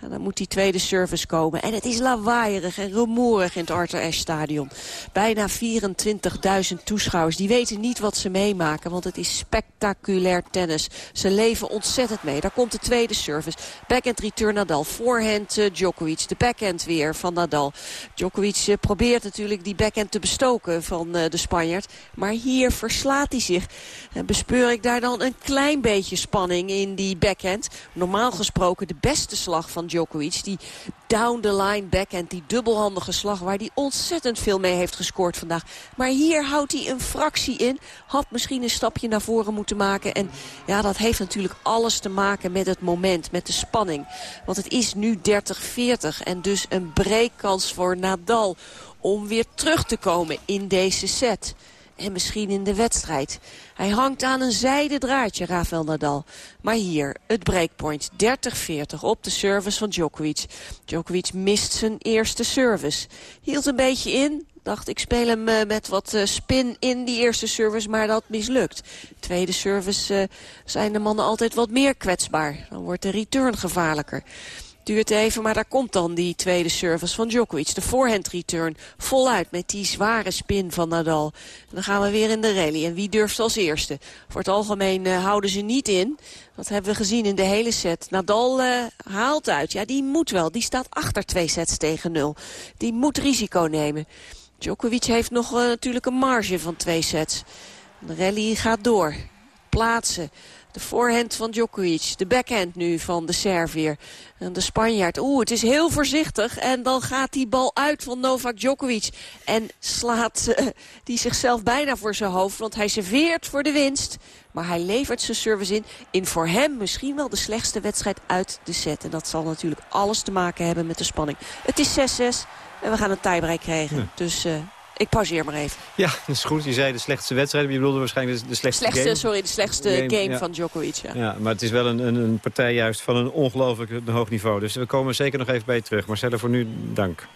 En dan moet die tweede service komen. En het is lawaaierig en rumoerig in het Arthur Ashe Stadion. Bijna 24.000 toeschouwers. Die weten niet wat ze meemaken. Want het is spectaculair tennis. Ze leven ontzettend mee. Daar komt de tweede service. Backhand return Nadal. Voorhand uh, Djokovic. De backhand weer van Nadal. Djokovic uh, probeert natuurlijk die backhand te bestoken van uh, de Spanjaard. Maar hier verslaat hij zich. En bespeur ik daar dan een klein beetje spanning in die backhand. Normaal gesproken de beste slag van Djokovic. Die down the line backhand, die dubbelhandige slag waar hij ontzettend veel mee heeft gescoord vandaag. Maar hier houdt hij een fractie in. Had misschien een stapje naar voren moeten maken. En ja, dat heeft natuurlijk alles te maken met het moment, met de spanning. Want het is nu 30-40 en dus een breekkans voor Nadal om weer terug te komen in deze set en misschien in de wedstrijd. Hij hangt aan een zijden draadje, Rafael Nadal. Maar hier, het breakpoint, 30-40 op de service van Djokovic. Djokovic mist zijn eerste service. Hield een beetje in, dacht ik speel hem uh, met wat uh, spin in die eerste service, maar dat mislukt. Tweede service uh, zijn de mannen altijd wat meer kwetsbaar. Dan wordt de return gevaarlijker. Duurt even, maar daar komt dan die tweede service van Djokovic. De forehand return voluit met die zware spin van Nadal. Dan gaan we weer in de rally. En wie durft als eerste? Voor het algemeen uh, houden ze niet in. Dat hebben we gezien in de hele set. Nadal uh, haalt uit. Ja, die moet wel. Die staat achter twee sets tegen nul. Die moet risico nemen. Djokovic heeft nog uh, natuurlijk een marge van twee sets. De rally gaat door. Plaatsen. De voorhand van Djokovic. De backhand nu van de Servier. En de Spanjaard. Oeh, het is heel voorzichtig. En dan gaat die bal uit van Novak Djokovic. En slaat uh, die zichzelf bijna voor zijn hoofd. Want hij serveert voor de winst. Maar hij levert zijn service in. In voor hem misschien wel de slechtste wedstrijd uit de set. En dat zal natuurlijk alles te maken hebben met de spanning. Het is 6-6. En we gaan een tiebreak krijgen. Ja. Dus... Uh, ik pauzeer maar even. Ja, dat is goed. Je zei de slechtste wedstrijd. Je bedoelde waarschijnlijk de, de slechtste, slechtste game. Sorry, de slechtste game, game ja. van Djokovic. Ja. ja. maar het is wel een, een, een partij juist van een ongelooflijk hoog niveau. Dus we komen zeker nog even bij je terug. Marcella, voor nu dank.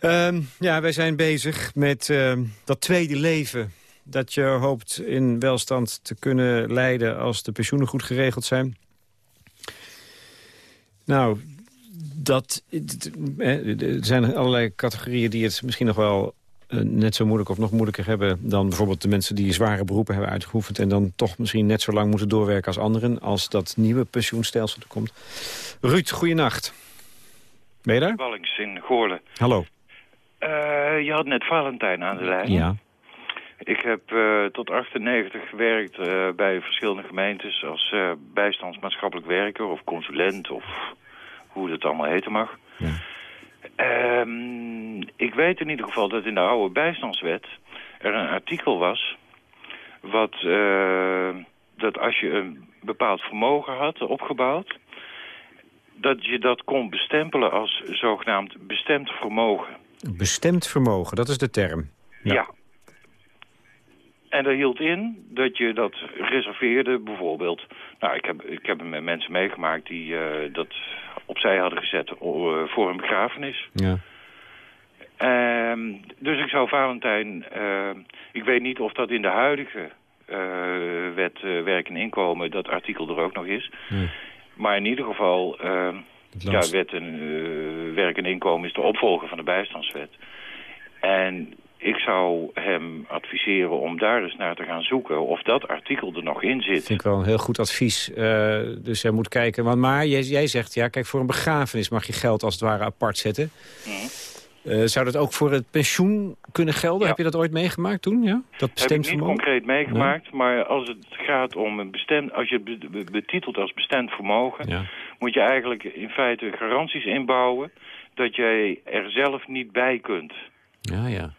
Um, ja, wij zijn bezig met uh, dat tweede leven dat je hoopt in welstand te kunnen leiden als de pensioenen goed geregeld zijn. Nou, dat, er zijn allerlei categorieën die het misschien nog wel uh, net zo moeilijk of nog moeilijker hebben... dan bijvoorbeeld de mensen die zware beroepen hebben uitgeoefend... en dan toch misschien net zo lang moeten doorwerken als anderen... als dat nieuwe pensioenstelsel er komt. Ruud, goeienacht. Ben je daar? Wallings in Goorlen. Hallo. Uh, je had net Valentijn aan de lijn. Ja. Ik heb uh, tot 98 gewerkt bij verschillende gemeentes... als bijstandsmaatschappelijk werker of consulent of hoe het allemaal heten mag. Ja. Um, ik weet in ieder geval dat in de oude bijstandswet er een artikel was... wat uh, dat als je een bepaald vermogen had opgebouwd... dat je dat kon bestempelen als zogenaamd bestemd vermogen. Bestemd vermogen, dat is de term. Ja. ja. En dat hield in dat je dat reserveerde bijvoorbeeld... Nou, ik heb, ik heb met mensen meegemaakt die uh, dat opzij hadden gezet uh, voor een begrafenis. Ja. Ehm, dus ik zou Valentijn... ik weet niet of dat in de huidige wet werk en inkomen... dat artikel er ook nog is. Maar in ieder geval... ja, wet en, werk en inkomen is de opvolger van de bijstandswet. En ik zou hem adviseren om daar eens naar te gaan zoeken of dat artikel er nog in zit. Dat vind ik wel een heel goed advies. Uh, dus hij moet kijken. Want, maar jij, jij, zegt, ja, kijk, voor een begrafenis mag je geld als het ware apart zetten. Uh, zou dat ook voor het pensioen kunnen gelden? Heb je dat ooit meegemaakt toen? Ja? Dat Heb ik niet concreet meegemaakt, maar als het gaat om een bestemd... als je het betitelt als bestemd vermogen... moet je eigenlijk in feite garanties inbouwen... dat jij er zelf niet bij kunt. Ja, ja.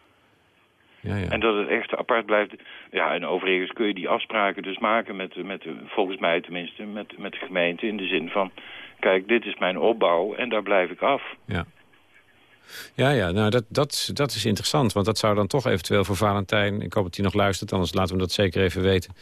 Ja, ja. En dat het echt apart blijft. Ja, en overigens kun je die afspraken dus maken met, met volgens mij tenminste, met, met de gemeente. In de zin van, kijk, dit is mijn opbouw en daar blijf ik af. Ja. Ja, ja nou dat, dat, dat is interessant. Want dat zou dan toch eventueel voor Valentijn... ik hoop dat hij nog luistert, anders laten we dat zeker even weten...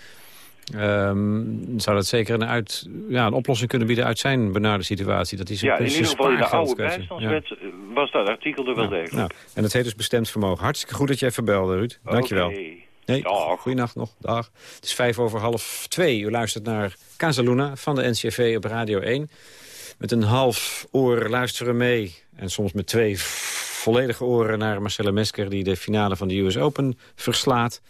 Um, zou dat zeker een, uit, ja, een oplossing kunnen bieden uit zijn benarde situatie? Dat is ja, in ieder geval in de oude bijstandswet ja. was dat artikel er wel degelijk. Nou, en dat heet dus bestemd vermogen. Hartstikke goed dat je even belde, Ruud. Dankjewel. Okay. Nee, goeienacht nog. Dag. Het is vijf over half twee. U luistert naar Casaluna van de NCV op Radio 1. Met een half oor luisteren mee. En soms met twee volledige oren naar Marcella Mesker... die de finale van de US Open verslaat.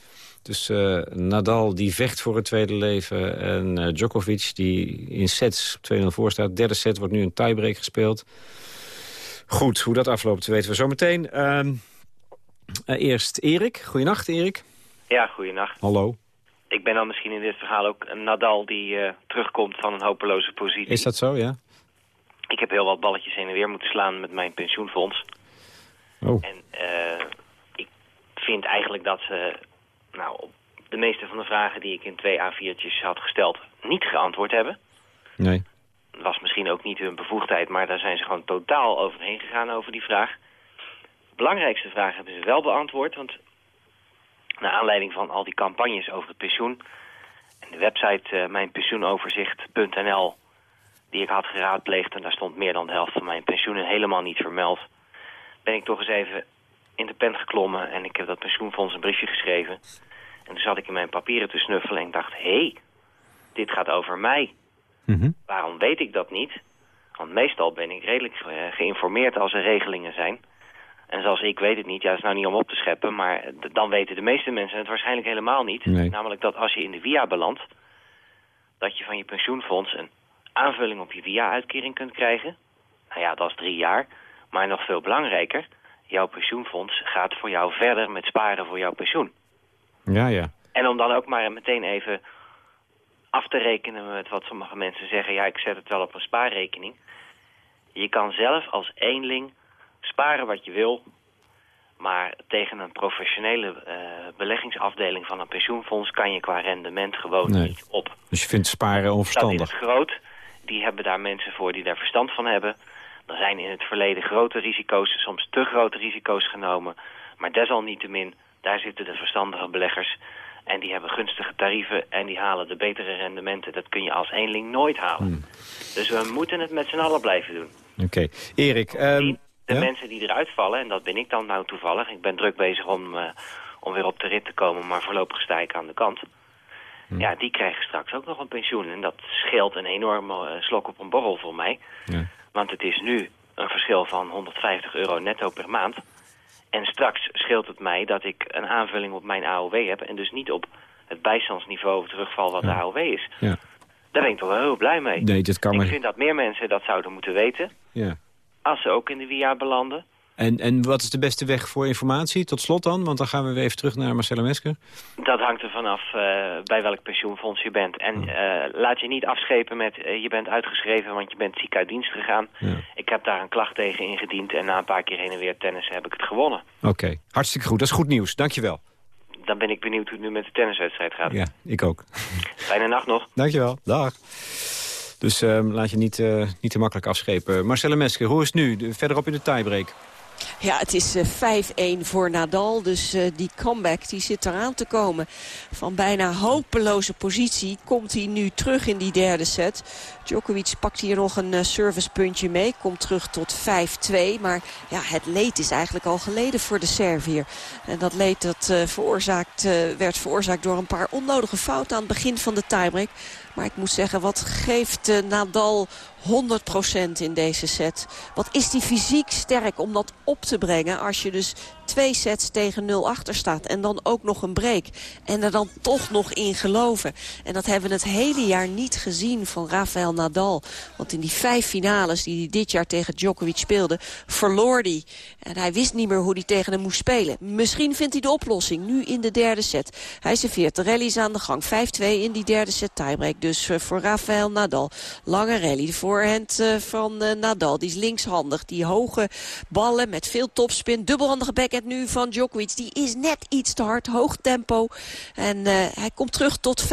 Dus uh, Nadal die vecht voor het tweede leven. En uh, Djokovic die in sets 2-0 voor staat. Derde set wordt nu een tiebreak gespeeld. Goed, hoe dat afloopt weten we zo meteen. Uh, eerst Erik. Goedenacht Erik. Ja, goedenacht. Hallo. Ik ben dan misschien in dit verhaal ook een Nadal die terugkomt van een hopeloze positie. Is dat zo, ja? Ik heb heel wat balletjes heen en weer moeten slaan met mijn pensioenfonds. Oh. En ik vind eigenlijk dat ze nou, op de meeste van de vragen die ik in twee A4'tjes had gesteld niet geantwoord hebben. Nee. Dat was misschien ook niet hun bevoegdheid, maar daar zijn ze gewoon totaal overheen gegaan over die vraag. De belangrijkste vraag hebben ze wel beantwoord, want naar aanleiding van al die campagnes over het pensioen en de website uh, mijnpensioenoverzicht.nl die ik had geraadpleegd en daar stond meer dan de helft van mijn pensioenen helemaal niet vermeld, ben ik toch eens even in de pen geklommen en ik heb dat pensioenfonds een briefje geschreven. En toen zat ik in mijn papieren te snuffelen en ik dacht, hé, hey, dit gaat over mij. Mhm. Waarom weet ik dat niet? Want meestal ben ik redelijk geïnformeerd als er regelingen zijn. En zoals ik weet het niet, ja, dat is nou niet om op te scheppen... maar dan weten de meeste mensen het waarschijnlijk helemaal niet. Namelijk dat als je in de via belandt... dat je van je pensioenfonds een aanvulling op je via-uitkering kunt krijgen. Nou ja, dat is drie jaar. Maar nog veel belangrijker jouw pensioenfonds gaat voor jou verder met sparen voor jouw pensioen. Ja, ja. En om dan ook maar meteen even af te rekenen met wat sommige mensen zeggen... ja, ik zet het wel op een spaarrekening. Je kan zelf als eenling sparen wat je wil... maar tegen een professionele uh, beleggingsafdeling van een pensioenfonds... kan je qua rendement gewoon niet op. Dus je vindt sparen onverstandig? Dat is groot. Die hebben daar mensen voor die daar verstand van hebben... Er zijn in het verleden grote risico's, soms te grote risico's genomen. Maar desalniettemin, daar zitten de verstandige beleggers. En die hebben gunstige tarieven en die halen de betere rendementen. Dat kun je als eenling nooit halen. Hmm. Dus we moeten het met z'n allen blijven doen. Oké. Erik... Um, de mensen die eruit vallen, en dat ben ik dan nou toevallig. Ik ben druk bezig om, uh, om weer op de rit te komen, maar voorlopig sta ik aan de kant. Hmm. Ja, die krijgen straks ook nog een pensioen. En dat scheelt een enorme uh, slok op een borrel voor mij. Ja. Want het is nu een verschil van 150 euro netto per maand. En straks scheelt het mij dat ik een aanvulling op mijn AOW heb... en dus niet op het bijstandsniveau terugval wat de AOW is. Ja. Daar ben ik toch wel heel blij mee. Nee, kan ik vind dat meer mensen dat zouden moeten weten. Ja. Als ze ook in de WIA belanden. En, en wat is de beste weg voor informatie? Tot slot dan, want dan gaan we weer even terug naar Marcella Mesker. Dat hangt er vanaf uh, bij welk pensioenfonds je bent. En uh, laat je niet afschepen met uh, je bent uitgeschreven want je bent ziek uit dienst gegaan. Ja. Ik heb daar een klacht tegen ingediend en na een paar keer heen en weer tennis heb ik het gewonnen. Oké, hartstikke goed. Dat is goed nieuws. Dankjewel. Dan ben ik benieuwd hoe het nu met de tenniswedstrijd gaat. Ja, ik ook. Fijne nacht nog. Dankjewel. Dag. Dus laat je niet, niet te makkelijk afschepen. Marcella Mesker, hoe is het nu? Verderop in de tiebreak. Ja, het is 5-1 eh, voor Nadal. Dus uh, die comeback die zit eraan te komen. Van bijna hopeloze positie komt hij nu terug in die derde set. Djokovic pakt hier nog een uh, servicepuntje mee. Komt terug tot 5-2. Maar ja, het leed is eigenlijk al geleden voor de Servier. En dat leed dat, veroorzaakt, werd veroorzaakt door een paar onnodige fouten aan het begin van de tiebreak. Maar ik moet zeggen, wat geeft Nadal 100% in deze set. Wat is die fysiek sterk om dat op te brengen als je dus twee sets tegen nul achter staat. En dan ook nog een break. En er dan toch nog in geloven. En dat hebben we het hele jaar niet gezien van Rafael Nadal. Want in die vijf finales die hij dit jaar tegen Djokovic speelde... verloor hij. En hij wist niet meer hoe hij tegen hem moest spelen. Misschien vindt hij de oplossing nu in de derde set. Hij serveert de rallies aan de gang. 5-2 in die derde set tiebreak. Dus eh, voor Rafael Nadal. Lange rally. De voorhand eh, van eh, Nadal. Die is linkshandig. Die hoge ballen met veel topspin. Dubbelhandige backhand nu van Djokovic. Die is net iets te hard, hoog tempo. En hij komt terug tot 5-3.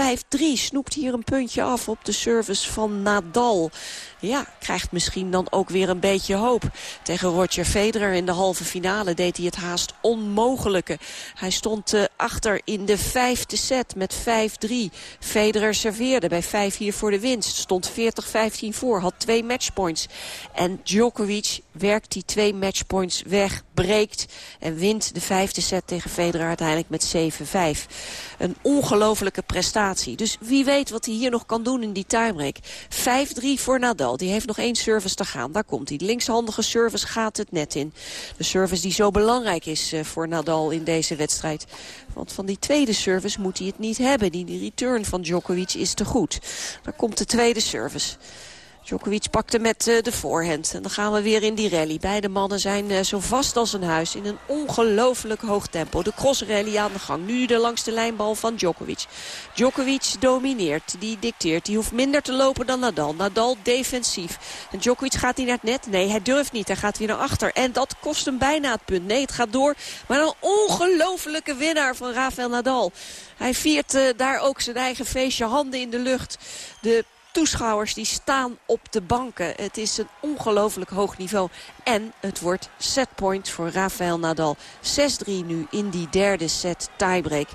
Snoept hier een puntje af op de service van Nadal ja, krijgt misschien dan ook weer een beetje hoop. Tegen Roger Federer in de halve finale deed hij het haast onmogelijke. Hij stond uh, achter in de vijfde set met 5-3. Federer serveerde bij 5-4 voor de winst. Stond 40-15 voor, had twee matchpoints. En Djokovic werkt die twee matchpoints weg, breekt... en wint de vijfde set tegen Federer uiteindelijk met 7-5. Een ongelofelijke prestatie. Dus wie weet wat hij hier nog kan doen in die tiebreak. 5-3 voor Nadal. Die heeft nog één service te gaan. Daar komt hij. Linkshandige service gaat het net in. De service die zo belangrijk is eh, voor Nadal in deze wedstrijd. Want van die tweede service moet hij het niet hebben. Die return van Djokovic is te goed. Daar komt de tweede service. Djokovic pakte met uh, de voorhand. En dan gaan we weer in die rally. Beide mannen zijn uh, zo vast als een huis. In een ongelooflijk hoog tempo. De crossrally aan de gang. Nu de langste lijnbal van Djokovic. Djokovic domineert. Die dicteert. Die hoeft minder te lopen dan Nadal. Nadal defensief. En Djokovic gaat hij naar het net? Nee, hij durft niet. Hij gaat weer naar achter. En dat kost hem bijna het punt. Nee, het gaat door. Maar een ongelofelijke winnaar van Rafael Nadal. Hij viert uh, daar ook zijn eigen feestje. Handen in de lucht. De toeschouwers die staan op de banken. Het is een ongelooflijk hoog niveau. En het wordt setpoint voor Rafael Nadal. 6-3 nu in die derde set tiebreak.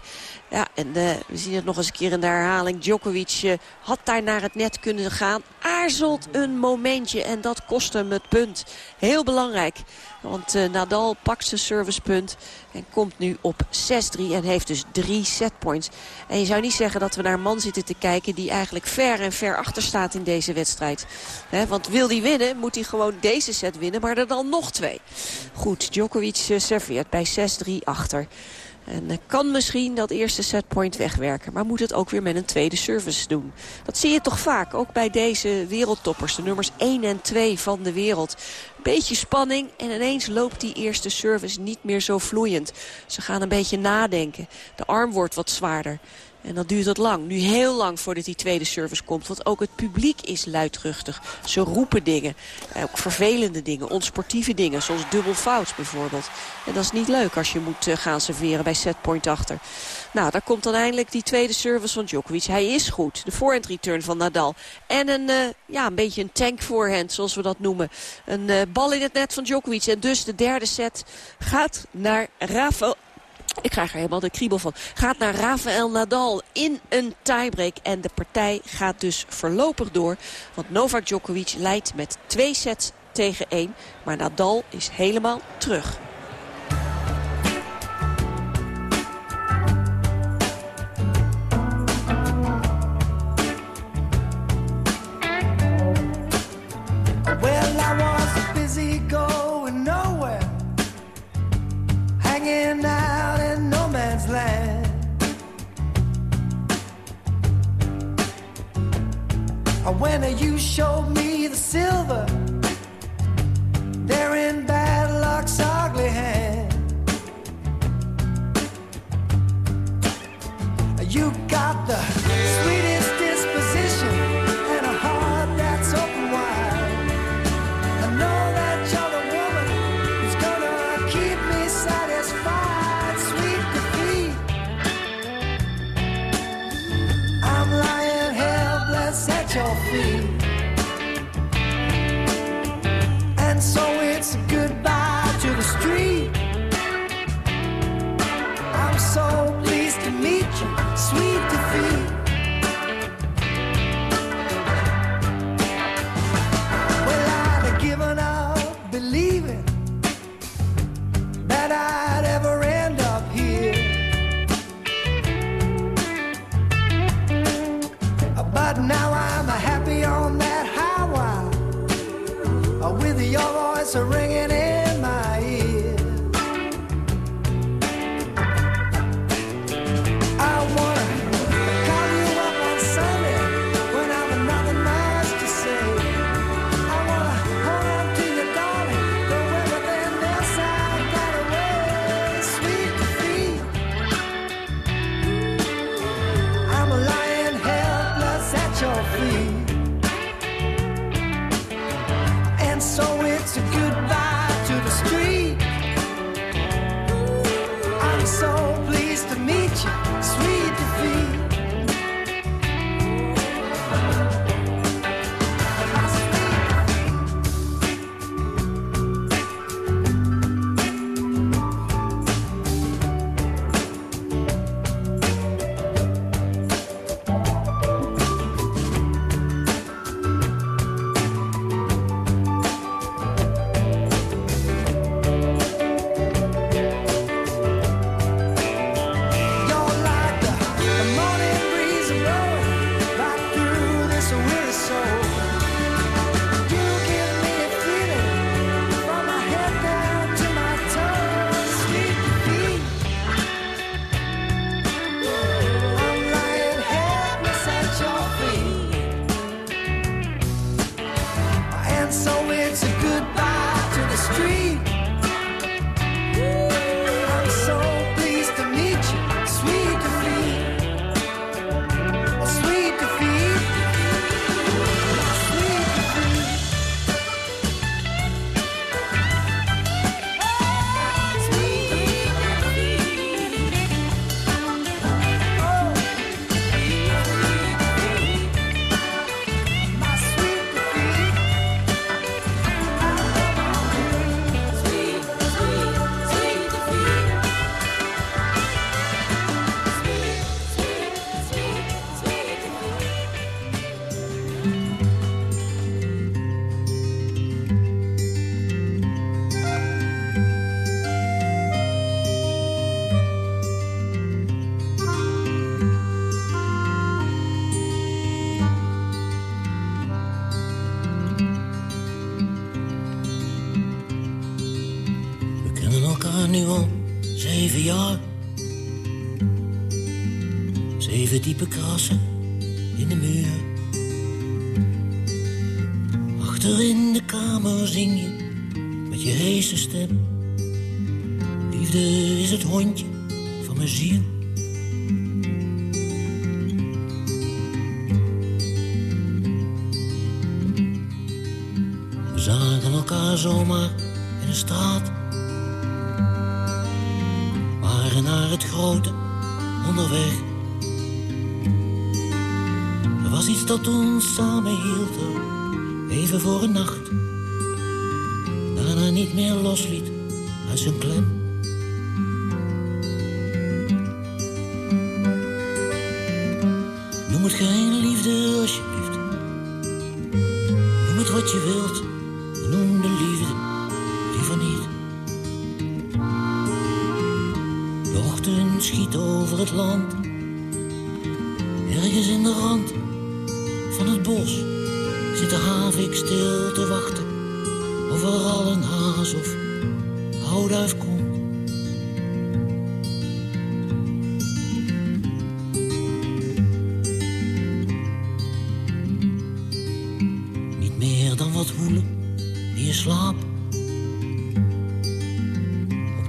Ja, en uh, we zien het nog eens een keer in de herhaling. Djokovic uh, had daar naar het net kunnen gaan. Aarzelt een momentje en dat kost hem het punt. Heel belangrijk. Want uh, Nadal pakt zijn servicepunt en komt nu op 6-3 en heeft dus drie setpoints. En je zou niet zeggen dat we naar een man zitten te kijken... die eigenlijk ver en ver achter staat in deze wedstrijd. Want wil hij winnen, moet hij gewoon deze set winnen... maar er dan nog twee. Goed, Djokovic serveert bij 6-3 achter. En kan misschien dat eerste setpoint wegwerken. Maar moet het ook weer met een tweede service doen. Dat zie je toch vaak, ook bij deze wereldtoppers. De nummers 1 en 2 van de wereld. Beetje spanning en ineens loopt die eerste service niet meer zo vloeiend. Ze gaan een beetje nadenken. De arm wordt wat zwaarder. En dan duurt het lang. Nu heel lang voordat die tweede service komt. Want ook het publiek is luidruchtig. Ze roepen dingen. Eh, ook vervelende dingen. Onsportieve dingen. Zoals dubbel fouts bijvoorbeeld. En dat is niet leuk als je moet eh, gaan serveren bij setpoint achter. Nou, daar komt dan eindelijk die tweede service van Djokovic. Hij is goed. De forehand return van Nadal. En een, uh, ja, een beetje een tank forehand, zoals we dat noemen. Een bal in het net van Djokovic. En dus de derde set gaat naar Rafael ik krijg er helemaal de kriebel van. Gaat naar Rafael Nadal in een tiebreak. En de partij gaat dus voorlopig door. Want Novak Djokovic leidt met twee sets tegen één. Maar Nadal is helemaal terug. Showed me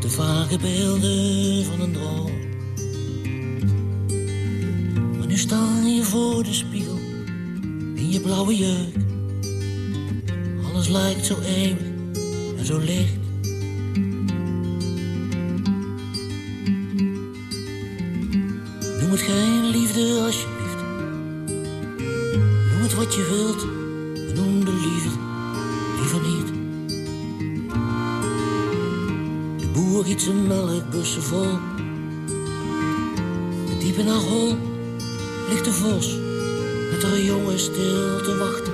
de vage beelden van een droom. Maar nu sta je voor de spiegel, in je blauwe jurk. Alles lijkt zo eeuwig en zo licht. Noem het geen liefde alsjeblieft. Noem het wat je wilt. Iets een melkbussen vol. Diep in haar hol ligt de vos met haar jongen stil te wachten.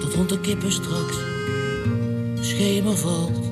Tot rond de kippen straks schemer valt.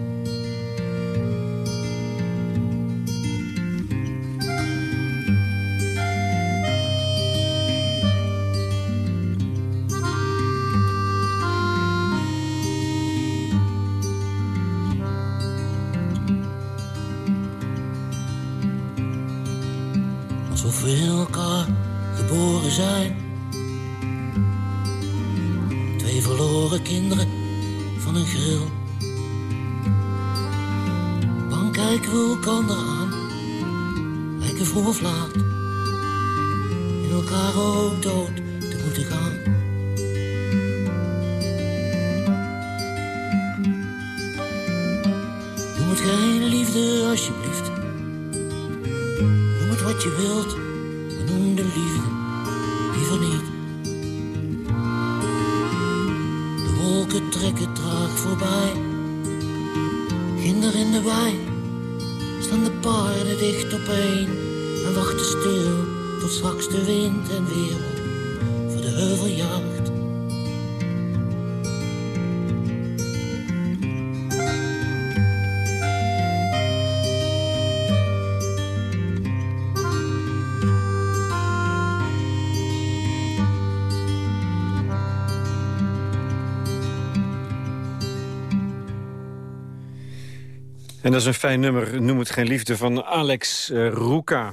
En dat is een fijn nummer, Noem het geen liefde, van Alex uh, Roeka.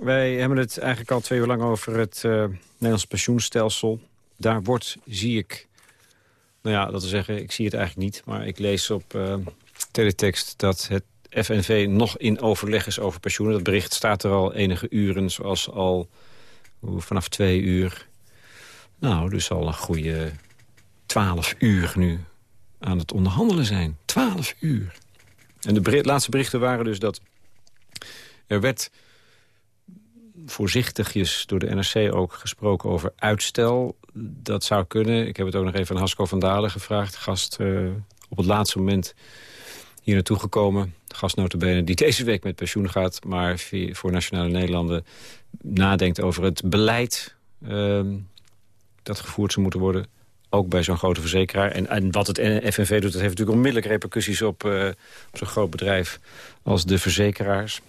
Wij hebben het eigenlijk al twee uur lang over het uh, Nederlands pensioenstelsel. Daar wordt, zie ik... Nou ja, dat te zeggen, ik zie het eigenlijk niet. Maar ik lees op uh, teletext dat het FNV nog in overleg is over pensioenen. Dat bericht staat er al enige uren, zoals al vanaf twee uur. Nou, dus al een goede twaalf uur nu aan het onderhandelen zijn. Twaalf uur. En de laatste berichten waren dus dat er werd voorzichtigjes door de NRC ook gesproken over uitstel. Dat zou kunnen. Ik heb het ook nog even aan Hasko van Dalen gevraagd. Gast uh, op het laatste moment hier naartoe gekomen. Gastnotabene die deze week met pensioen gaat. Maar voor Nationale Nederlanden nadenkt over het beleid... Uh, dat gevoerd zou moeten worden ook bij zo'n grote verzekeraar. En, en wat het FNV doet, dat heeft natuurlijk onmiddellijk repercussies op, uh, op zo'n groot bedrijf als de verzekeraars.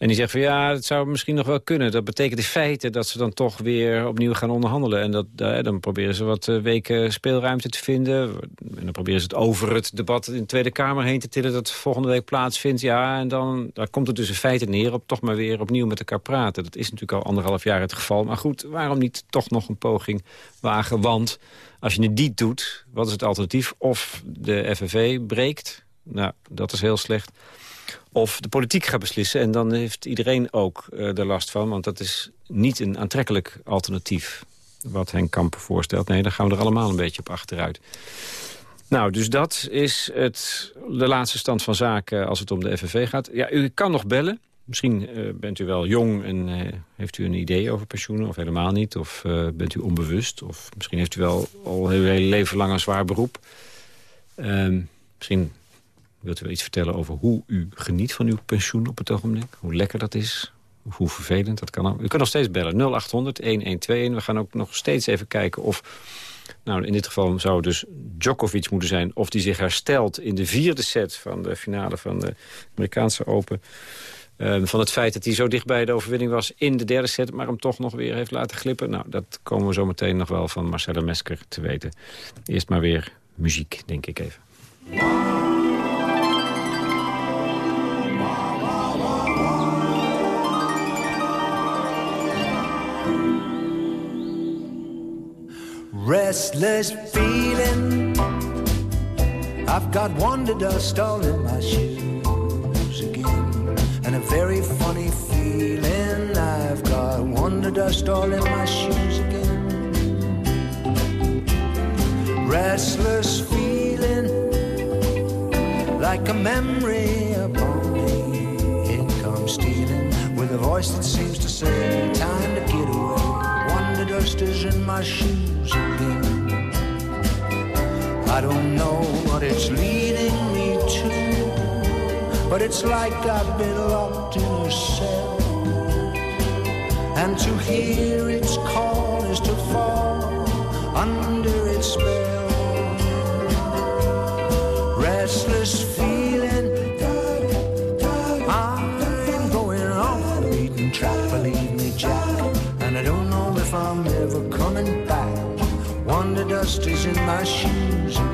En die zegt van ja, dat zou misschien nog wel kunnen. Dat betekent in feite dat ze dan toch weer opnieuw gaan onderhandelen. En dat, uh, dan proberen ze wat uh, weken speelruimte te vinden. En dan proberen ze het over het debat in de Tweede Kamer heen te tillen... dat volgende week plaatsvindt. Ja, en dan komt het dus in feite neer op toch maar weer opnieuw met elkaar praten. Dat is natuurlijk al anderhalf jaar het geval. Maar goed, waarom niet toch nog een poging wagen? Want als je het niet doet, wat is het alternatief? Of de FNV breekt, nou, dat is heel slecht of de politiek gaat beslissen. En dan heeft iedereen ook uh, er last van. Want dat is niet een aantrekkelijk alternatief wat Henk Kampen voorstelt. Nee, dan gaan we er allemaal een beetje op achteruit. Nou, dus dat is het, de laatste stand van zaken als het om de FNV gaat. Ja, u kan nog bellen. Misschien uh, bent u wel jong en uh, heeft u een idee over pensioenen of helemaal niet. Of bent u onbewust. Of misschien heeft u wel al uw hele leven lang een zwaar beroep. Ehm, misschien Wilt u wel iets vertellen over hoe u geniet van uw pensioen op het ogenblik? Hoe lekker dat is? Hoe vervelend dat kan? U kunt nog steeds bellen. 0800 1121. We gaan ook nog steeds even kijken of... Nou, in dit geval zou dus Djokovic moeten zijn... of die zich herstelt in de vierde set van de finale van de Amerikaanse Open. Uh, van het feit dat hij zo dichtbij de overwinning was in de derde set... maar hem toch nog weer heeft laten glippen. Nou, dat komen we zo meteen nog wel van Marcella Mesker te weten. Eerst maar weer muziek, denk ik even. Restless feeling. I've got wonder dust all in my shoes again, and a very funny feeling. I've got wonder dust all in my shoes again. Restless feeling, like a memory upon me. It comes stealing with a voice that seems to say, "Time to get away." Is in my shoes again. I don't know what it's leading me to, but it's like I've been locked in a cell. And to hear its call is to fall under its spell. Restless feeling, dust is in my shoes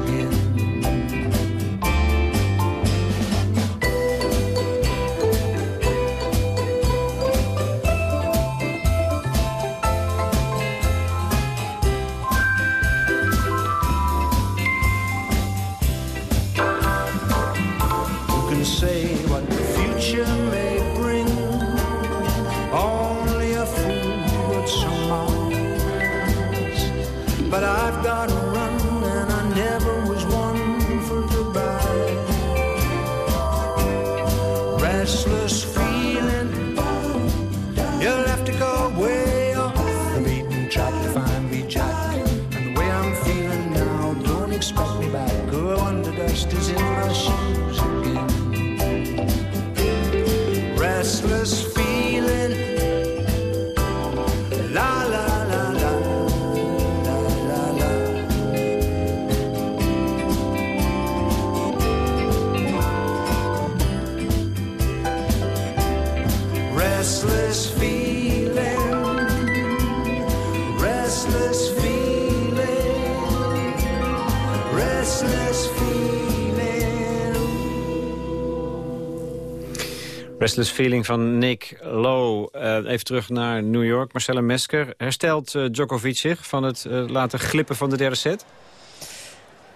Restless Feeling van Nick Lowe. Eh, even terug naar New York. Marcella Mesker. Herstelt eh, Djokovic zich van het eh, laten glippen van de derde set?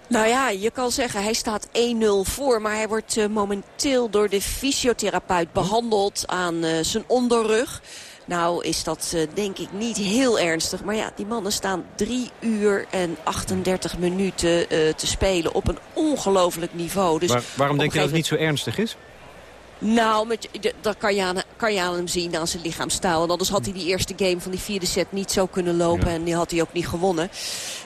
Nou ja, je kan zeggen hij staat 1-0 voor. Maar hij wordt eh, momenteel door de fysiotherapeut behandeld aan eh, zijn onderrug. Nou is dat eh, denk ik niet heel ernstig. Maar ja, die mannen staan 3 uur en 38 minuten eh, te spelen op een ongelooflijk niveau. Dus Waar- waarom denk je dat het niet zo ernstig is? Nou, met, dat kan je, aan, kan je aan hem zien, aan zijn lichaamstaal. En anders had hij die eerste game van die vierde set niet zo kunnen lopen. En die had hij ook niet gewonnen.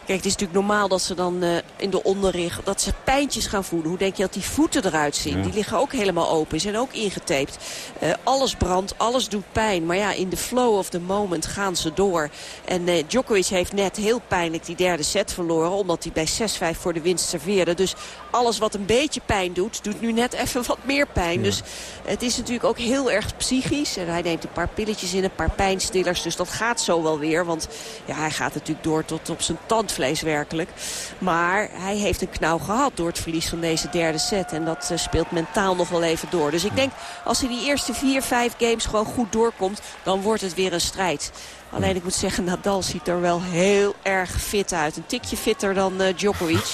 Kijk, het is natuurlijk normaal dat ze dan eh, in de onderrug... dat ze pijntjes gaan voelen. Hoe denk je dat die voeten eruit zien? Ja. Die liggen ook helemaal open, zijn ook ingetaped. Eh, alles brandt, alles doet pijn. Maar ja, in de flow of the moment gaan ze door. En eh, Djokovic heeft net heel pijnlijk die derde set verloren... omdat hij bij 6-5 voor de winst serveerde. Dus alles wat een beetje pijn doet, doet nu net even wat meer pijn. Dus het is natuurlijk ook heel erg psychisch. En hij neemt een paar pilletjes in, een paar pijnstillers. Dus dat gaat zo wel weer. Want ja, hij gaat natuurlijk door tot op zijn tandvlees werkelijk. Maar hij heeft een knauw gehad door het verlies van deze derde set. En dat eh, speelt mentaal nog wel even door. Dus ik denk, als hij die eerste vier, vijf games gewoon goed doorkomt... dan wordt het weer een strijd. Alleen ik moet zeggen, Nadal ziet er wel heel erg fit uit. Een tikje fitter dan eh, Djokovic.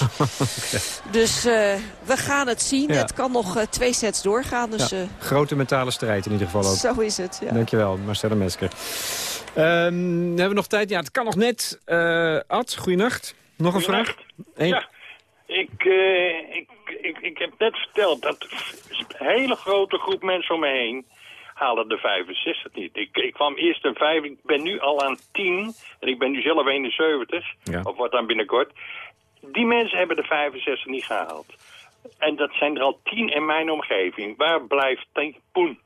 Dus eh, we gaan het zien. Ja. Het kan nog eh, twee sets doorgaan. Dus Ja, eh, grote mentale strijd in ieder geval ook. zo is het. Ja. Dankjewel, Marcella Mesker. Ehm, hebben we nog tijd? Ja, het kan nog net. Eh Ad, goeienacht. Nog een vraag? Eén- Ja, ik, eh, ik, ik, ik heb net verteld dat een hele grote groep mensen om me heen halen de 65 niet. Ik, ik kwam eerst een 5, ik ben nu al aan 10 en ik ben nu zelf 71, Ja. of wat dan binnenkort. Die mensen hebben de 65 niet gehaald. En dat zijn er al 10 in mijn omgeving. Waar blijft poen?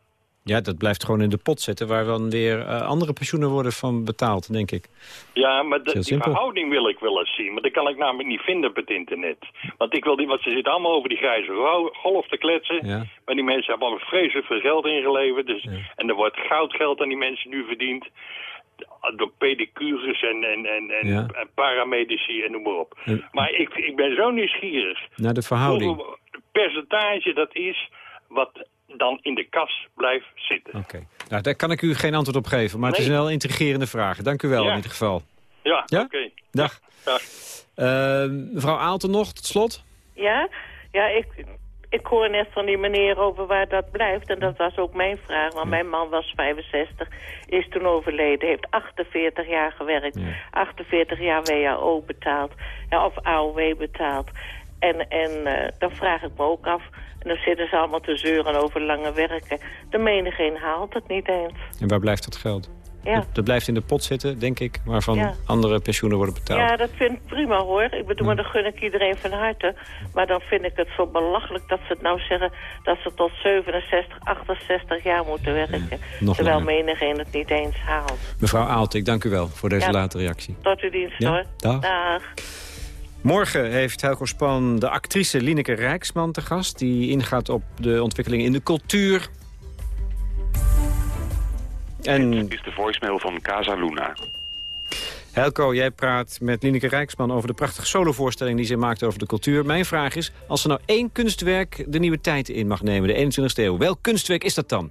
Ja, dat blijft gewoon in de pot zitten... waar dan weer eh, andere pensioenen worden van betaald, denk ik. Ja, maar de- die simpel. verhouding wil ik wel eens zien. Maar dat kan ik namelijk niet vinden op het internet. Want ik wil die, want ze zitten allemaal over die grijze golf te kletsen. Ja. Maar die mensen hebben al vreselijk veel geld ingeleverd. Dus, En er wordt goudgeld aan die mensen nu verdiend. Door pedicures en, en, en, en, Ja. en paramedici en noem maar op. Maar ik, ik ben zo nieuwsgierig. Naar de verhouding. Hoeveel percentage dat is wat dan in de kas blijft zitten. nou, daar kan ik u geen antwoord op geven. Maar het is een wel intrigerende vraag. Dank u wel Ja. in ieder geval. Ja, Ja? oké. Dag. Dag. Eh, mevrouw Aalten nog, tot slot. Ja, ja ik, ik hoor net van die meneer over waar dat blijft. En dat was ook mijn vraag. Want mijn man was 65, is toen overleden. Heeft 48 jaar gewerkt. 48 jaar WHO betaald. Ja, of AOW betaald. En, en eh, dan vraag ik me ook af... En dan zitten ze allemaal te zeuren over lange werken. De menigeen haalt het niet eens. En waar blijft dat geld? Ja. Dat, dat blijft in de pot zitten, denk ik, waarvan Ja. andere pensioenen worden betaald. Ja, dat vind ik prima hoor. Ik bedoel, maar dat gun ik iedereen van harte. Maar dan vind ik het zo belachelijk dat ze het nou zeggen... dat ze tot 67, 68 jaar moeten werken. terwijl langer. menigeen het niet eens haalt. Mevrouw Aalten, ik dank u wel voor deze late reactie. Tot uw dienst hoor. dag. dag. Morgen heeft Helco Span de actrice Lineke Rijksman te gast... die ingaat op de ontwikkelingen in de cultuur. En Dit is de voicemail van Casa Luna. Helco, jij praat met Lineke Rijksman over de prachtige solovoorstelling die ze maakt over de cultuur. Mijn vraag is, als er nou één kunstwerk de nieuwe tijd in mag nemen, de 21ste eeuw, welk kunstwerk is dat dan?